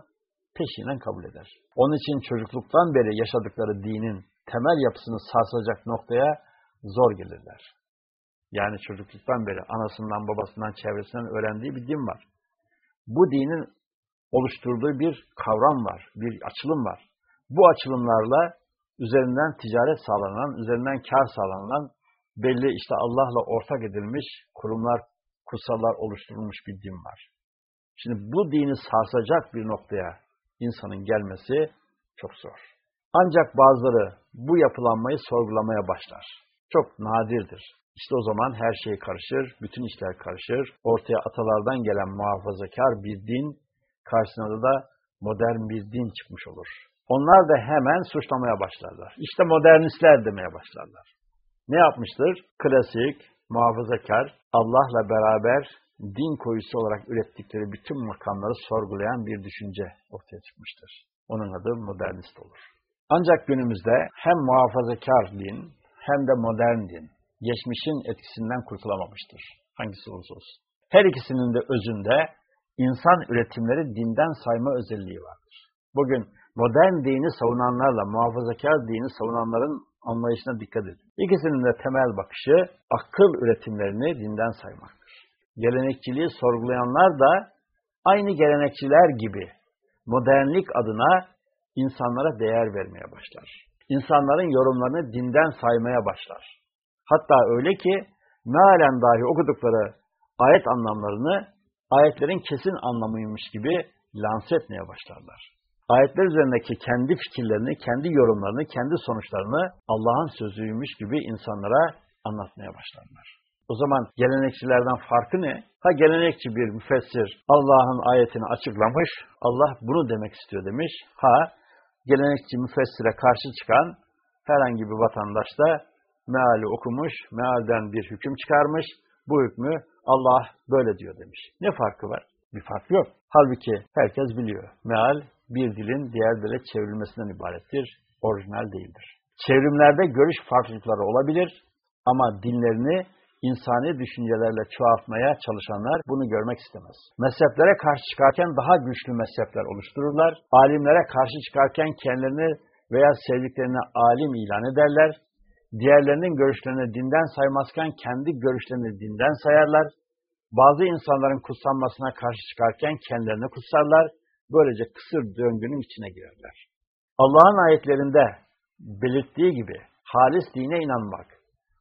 peşinden kabul eder. Onun için çocukluktan beri yaşadıkları dinin temel yapısını sarsacak noktaya zor gelirler. Yani çocukluktan beri anasından, babasından, çevresinden öğrendiği bir din var. Bu dinin oluşturduğu bir kavram var, bir açılım var. Bu açılımlarla üzerinden ticaret sağlanan, üzerinden kar sağlanan belli işte Allah'la ortak edilmiş kurumlar, kutsallar oluşturulmuş bir din var. Şimdi bu dini sarsacak bir noktaya insanın gelmesi çok zor. Ancak bazıları bu yapılanmayı sorgulamaya başlar. Çok nadirdir. İşte o zaman her şey karışır, bütün işler karışır. Ortaya atalardan gelen muhafazakar bir din, karşısına da modern bir din çıkmış olur. Onlar da hemen suçlamaya başlarlar. İşte modernistler demeye başlarlar. Ne yapmıştır? Klasik, muhafazakar, Allah'la beraber din koyusu olarak ürettikleri bütün makamları sorgulayan bir düşünce ortaya çıkmıştır. Onun adı modernist olur. Ancak günümüzde hem muhafazakar din hem de modern din geçmişin etkisinden kurtulamamıştır. Hangisi olursa olsun. Her ikisinin de özünde insan üretimleri dinden sayma özelliği vardır. Bugün modern dini savunanlarla muhafazakar dini savunanların anlayışına dikkat edin. İkisinin de temel bakışı akıl üretimlerini dinden saymaktır. Gelenekçiliği sorgulayanlar da aynı gelenekçiler gibi modernlik adına insanlara değer vermeye başlar. İnsanların yorumlarını dinden saymaya başlar. Hatta öyle ki mealen dahi okudukları ayet anlamlarını ayetlerin kesin anlamıymış gibi lanse etmeye başlarlar. Ayetler üzerindeki kendi fikirlerini, kendi yorumlarını, kendi sonuçlarını Allah'ın sözüymüş gibi insanlara anlatmaya başlarlar. O zaman gelenekçilerden farkı ne? Ha gelenekçi bir müfessir Allah'ın ayetini açıklamış, Allah bunu demek istiyor demiş. Ha gelenekçi müfessire karşı çıkan herhangi bir vatandaş da meali okumuş, mealden bir hüküm çıkarmış, bu hükmü Allah böyle diyor demiş. Ne farkı var? Bir fark yok. Halbuki herkes biliyor. Meal bir dilin diğer dile çevrilmesinden ibarettir, orijinal değildir. Çevrimlerde görüş farklılıkları olabilir ama dinlerini insani düşüncelerle çoğaltmaya çalışanlar bunu görmek istemez. Mezheplere karşı çıkarken daha güçlü mezhepler oluştururlar. Alimlere karşı çıkarken kendilerini veya sevdiklerini alim ilan ederler. Diğerlerinin görüşlerini dinden saymazken kendi görüşlerini dinden sayarlar. Bazı insanların kutsanmasına karşı çıkarken kendilerini kutsarlar. Böylece kısır döngünün içine girerler. Allah'ın ayetlerinde belirttiği gibi halis dine inanmak,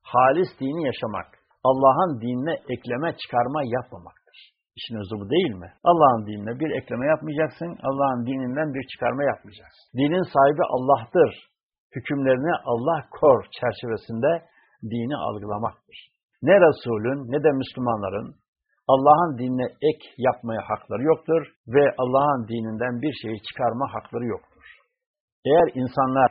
halis dini yaşamak, Allah'ın dinine ekleme çıkarma yapmamaktır. İşin özü bu değil mi? Allah'ın dinine bir ekleme yapmayacaksın, Allah'ın dininden bir çıkarma yapmayacaksın. Dinin sahibi Allah'tır. Hükümlerini Allah kor çerçevesinde dini algılamaktır. Ne Resulün ne de Müslümanların Allah'ın dinine ek yapmaya hakları yoktur ve Allah'ın dininden bir şeyi çıkarma hakları yoktur. Eğer insanlar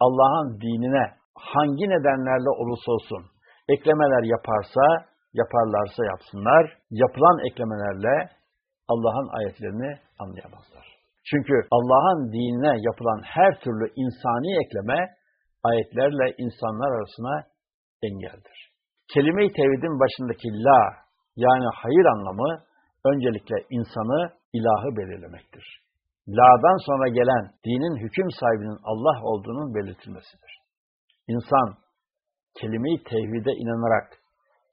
Allah'ın dinine hangi nedenlerle olursa olsun eklemeler yaparsa, yaparlarsa yapsınlar, yapılan eklemelerle Allah'ın ayetlerini anlayamazlar. Çünkü Allah'ın dinine yapılan her türlü insani ekleme ayetlerle insanlar arasına engeldir. Kelime-i tevhidin başındaki la yani hayır anlamı öncelikle insanı ilahı belirlemektir. La'dan sonra gelen dinin hüküm sahibinin Allah olduğunun belirtilmesidir. İnsan kelime-i tevhide inanarak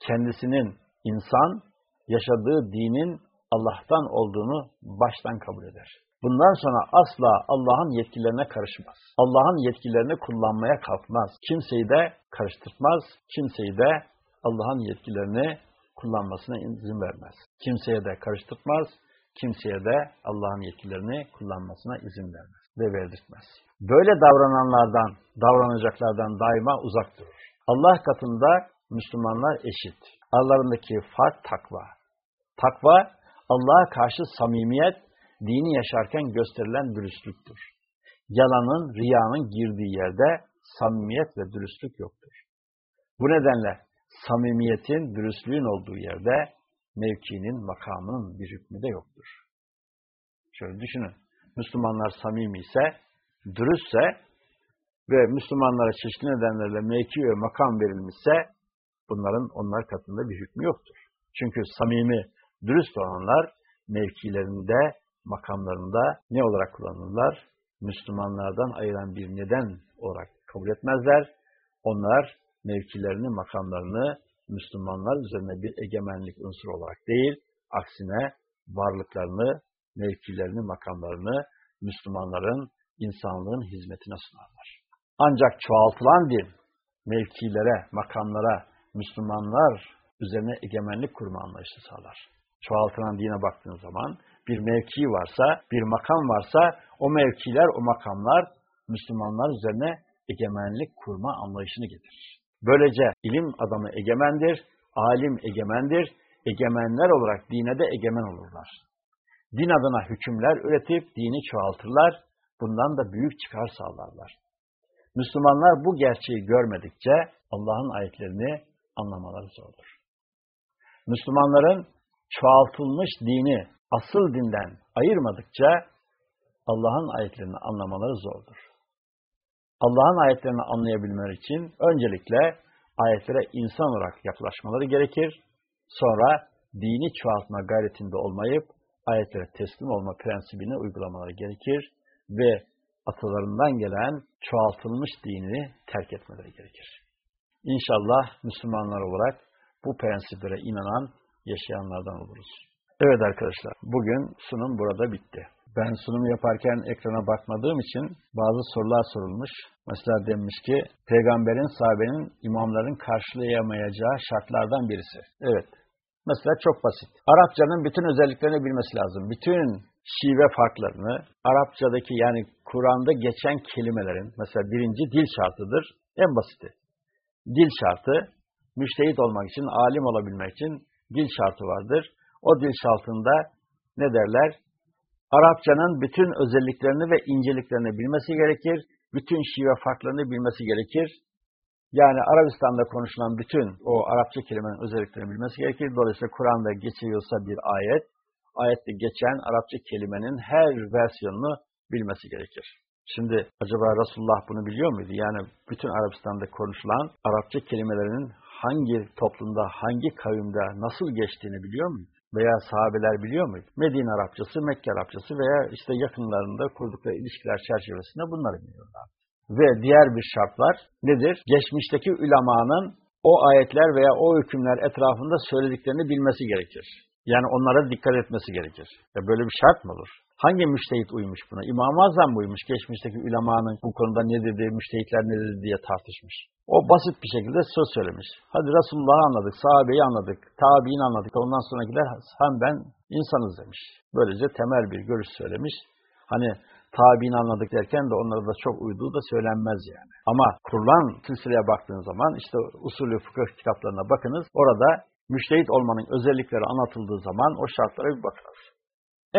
kendisinin insan, yaşadığı dinin Allah'tan olduğunu baştan kabul eder. Bundan sonra asla Allah'ın yetkilerine karışmaz. Allah'ın yetkilerini kullanmaya kalkmaz. Kimseyi de karıştırmaz. Kimseyi de Allah'ın yetkilerini kullanmasına izin vermez. Kimseye de karıştırmaz. Kimseye de Allah'ın yetkilerini kullanmasına izin vermez ve verdirtmez. Böyle davrananlardan, davranacaklardan daima uzak durur. Allah katında Müslümanlar eşit. Aralarındaki fark takva. Takva, Allah'a karşı samimiyet, dini yaşarken gösterilen dürüstlüktür. Yalanın, riyanın girdiği yerde samimiyet ve dürüstlük yoktur. Bu nedenle samimiyetin, dürüstlüğün olduğu yerde mevkinin, makamının bir hükmü de yoktur. Şöyle düşünün. Müslümanlar samimi ise, dürüstse ve Müslümanlara çeşitli nedenlerle mevki ve makam verilmişse bunların onlar katında bir hükmü yoktur. Çünkü samimi, dürüst olanlar mevkilerinde, makamlarında ne olarak kullanırlar? Müslümanlardan ayıran bir neden olarak kabul etmezler. Onlar mevkilerini, makamlarını Müslümanlar üzerine bir egemenlik unsuru olarak değil, aksine varlıklarını, mevkilerini, makamlarını Müslümanların insanlığın hizmetine sunarlar. Ancak çoğaltılan din, mevkilere, makamlara, Müslümanlar üzerine egemenlik kurma anlayışı sağlar. Çoğaltılan dine baktığın zaman bir mevki varsa, bir makam varsa o mevkiler, o makamlar Müslümanlar üzerine egemenlik kurma anlayışını getirir. Böylece ilim adamı egemendir, alim egemendir, egemenler olarak dine de egemen olurlar. Din adına hükümler üretip dini çoğaltırlar, bundan da büyük çıkar sağlarlar. Müslümanlar bu gerçeği görmedikçe Allah'ın ayetlerini anlamaları zordur. Müslümanların çoğaltılmış dini asıl dinden ayırmadıkça Allah'ın ayetlerini anlamaları zordur. Allah'ın ayetlerini anlayabilmeleri için öncelikle ayetlere insan olarak yaklaşmaları gerekir. Sonra dini çoğaltma gayretinde olmayıp ayetlere teslim olma prensibini uygulamaları gerekir ve atalarından gelen çoğaltılmış dini terk etmeleri gerekir. İnşallah Müslümanlar olarak bu prensiplere inanan yaşayanlardan oluruz. Evet arkadaşlar, bugün sunum burada bitti. Ben sunum yaparken ekrana bakmadığım için bazı sorular sorulmuş. Mesela demiş ki, peygamberin, sahabenin, imamların karşılayamayacağı şartlardan birisi. Evet, mesela çok basit. Arapçanın bütün özelliklerini bilmesi lazım. Bütün şive farklarını, Arapçadaki yani Kur'an'da geçen kelimelerin, mesela birinci dil şartıdır, en basiti. Dil şartı, müştehit olmak için, alim olabilmek için dil şartı vardır. O dil şartında ne derler? Arapçanın bütün özelliklerini ve inceliklerini bilmesi gerekir. Bütün şive farklarını bilmesi gerekir. Yani Arabistan'da konuşulan bütün o Arapça kelimenin özelliklerini bilmesi gerekir. Dolayısıyla Kur'an'da geçiyorsa bir ayet, ayette geçen Arapça kelimenin her versiyonunu bilmesi gerekir. Şimdi acaba Resulullah bunu biliyor muydu? Yani bütün Arabistan'da konuşulan Arapça kelimelerinin hangi toplumda, hangi kavimde nasıl geçtiğini biliyor muydu? Veya sahabeler biliyor muydu? Medine Arapçası, Mekke Arapçası veya işte yakınlarında kurdukları ilişkiler çerçevesinde bunları biliyorlar. Ve diğer bir şartlar nedir? Geçmişteki ülemanın o ayetler veya o hükümler etrafında söylediklerini bilmesi gerekir. Yani onlara dikkat etmesi gerekir. Ya böyle bir şart mı olur? Hangi müştehit uymuş buna? İmam-ı Azam uymuş? Geçmişteki ülemanın bu konuda ne dedi, müştehitler ne dedi diye tartışmış. O basit bir şekilde söz söylemiş. Hadi Resulullah'ı anladık, sahabeyi anladık, tabi'in anladık. Ondan sonrakiler hem ben insanız demiş. Böylece temel bir görüş söylemiş. Hani tabi'ini anladık derken de onlara da çok uyduğu da söylenmez yani. Ama kurulan silsileye baktığın zaman işte usulü fıkıh kitaplarına bakınız. Orada müştehit olmanın özellikleri anlatıldığı zaman o şartlara bir bakınız.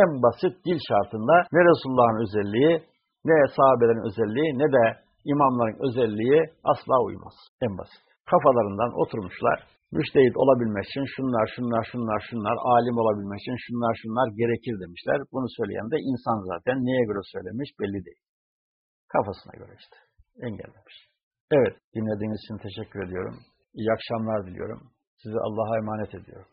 En basit dil şartında ne Resulullah'ın özelliği, ne sahabelerin özelliği, ne de imamların özelliği asla uymaz. En basit. Kafalarından oturmuşlar. Müştehit olabilmek için şunlar, şunlar, şunlar, şunlar, alim olabilmek için şunlar, şunlar gerekir demişler. Bunu söyleyen de insan zaten neye göre söylemiş belli değil. Kafasına göre işte. Engellemiş. Evet, dinlediğiniz için teşekkür ediyorum. İyi akşamlar diliyorum. Sizi Allah'a emanet ediyorum.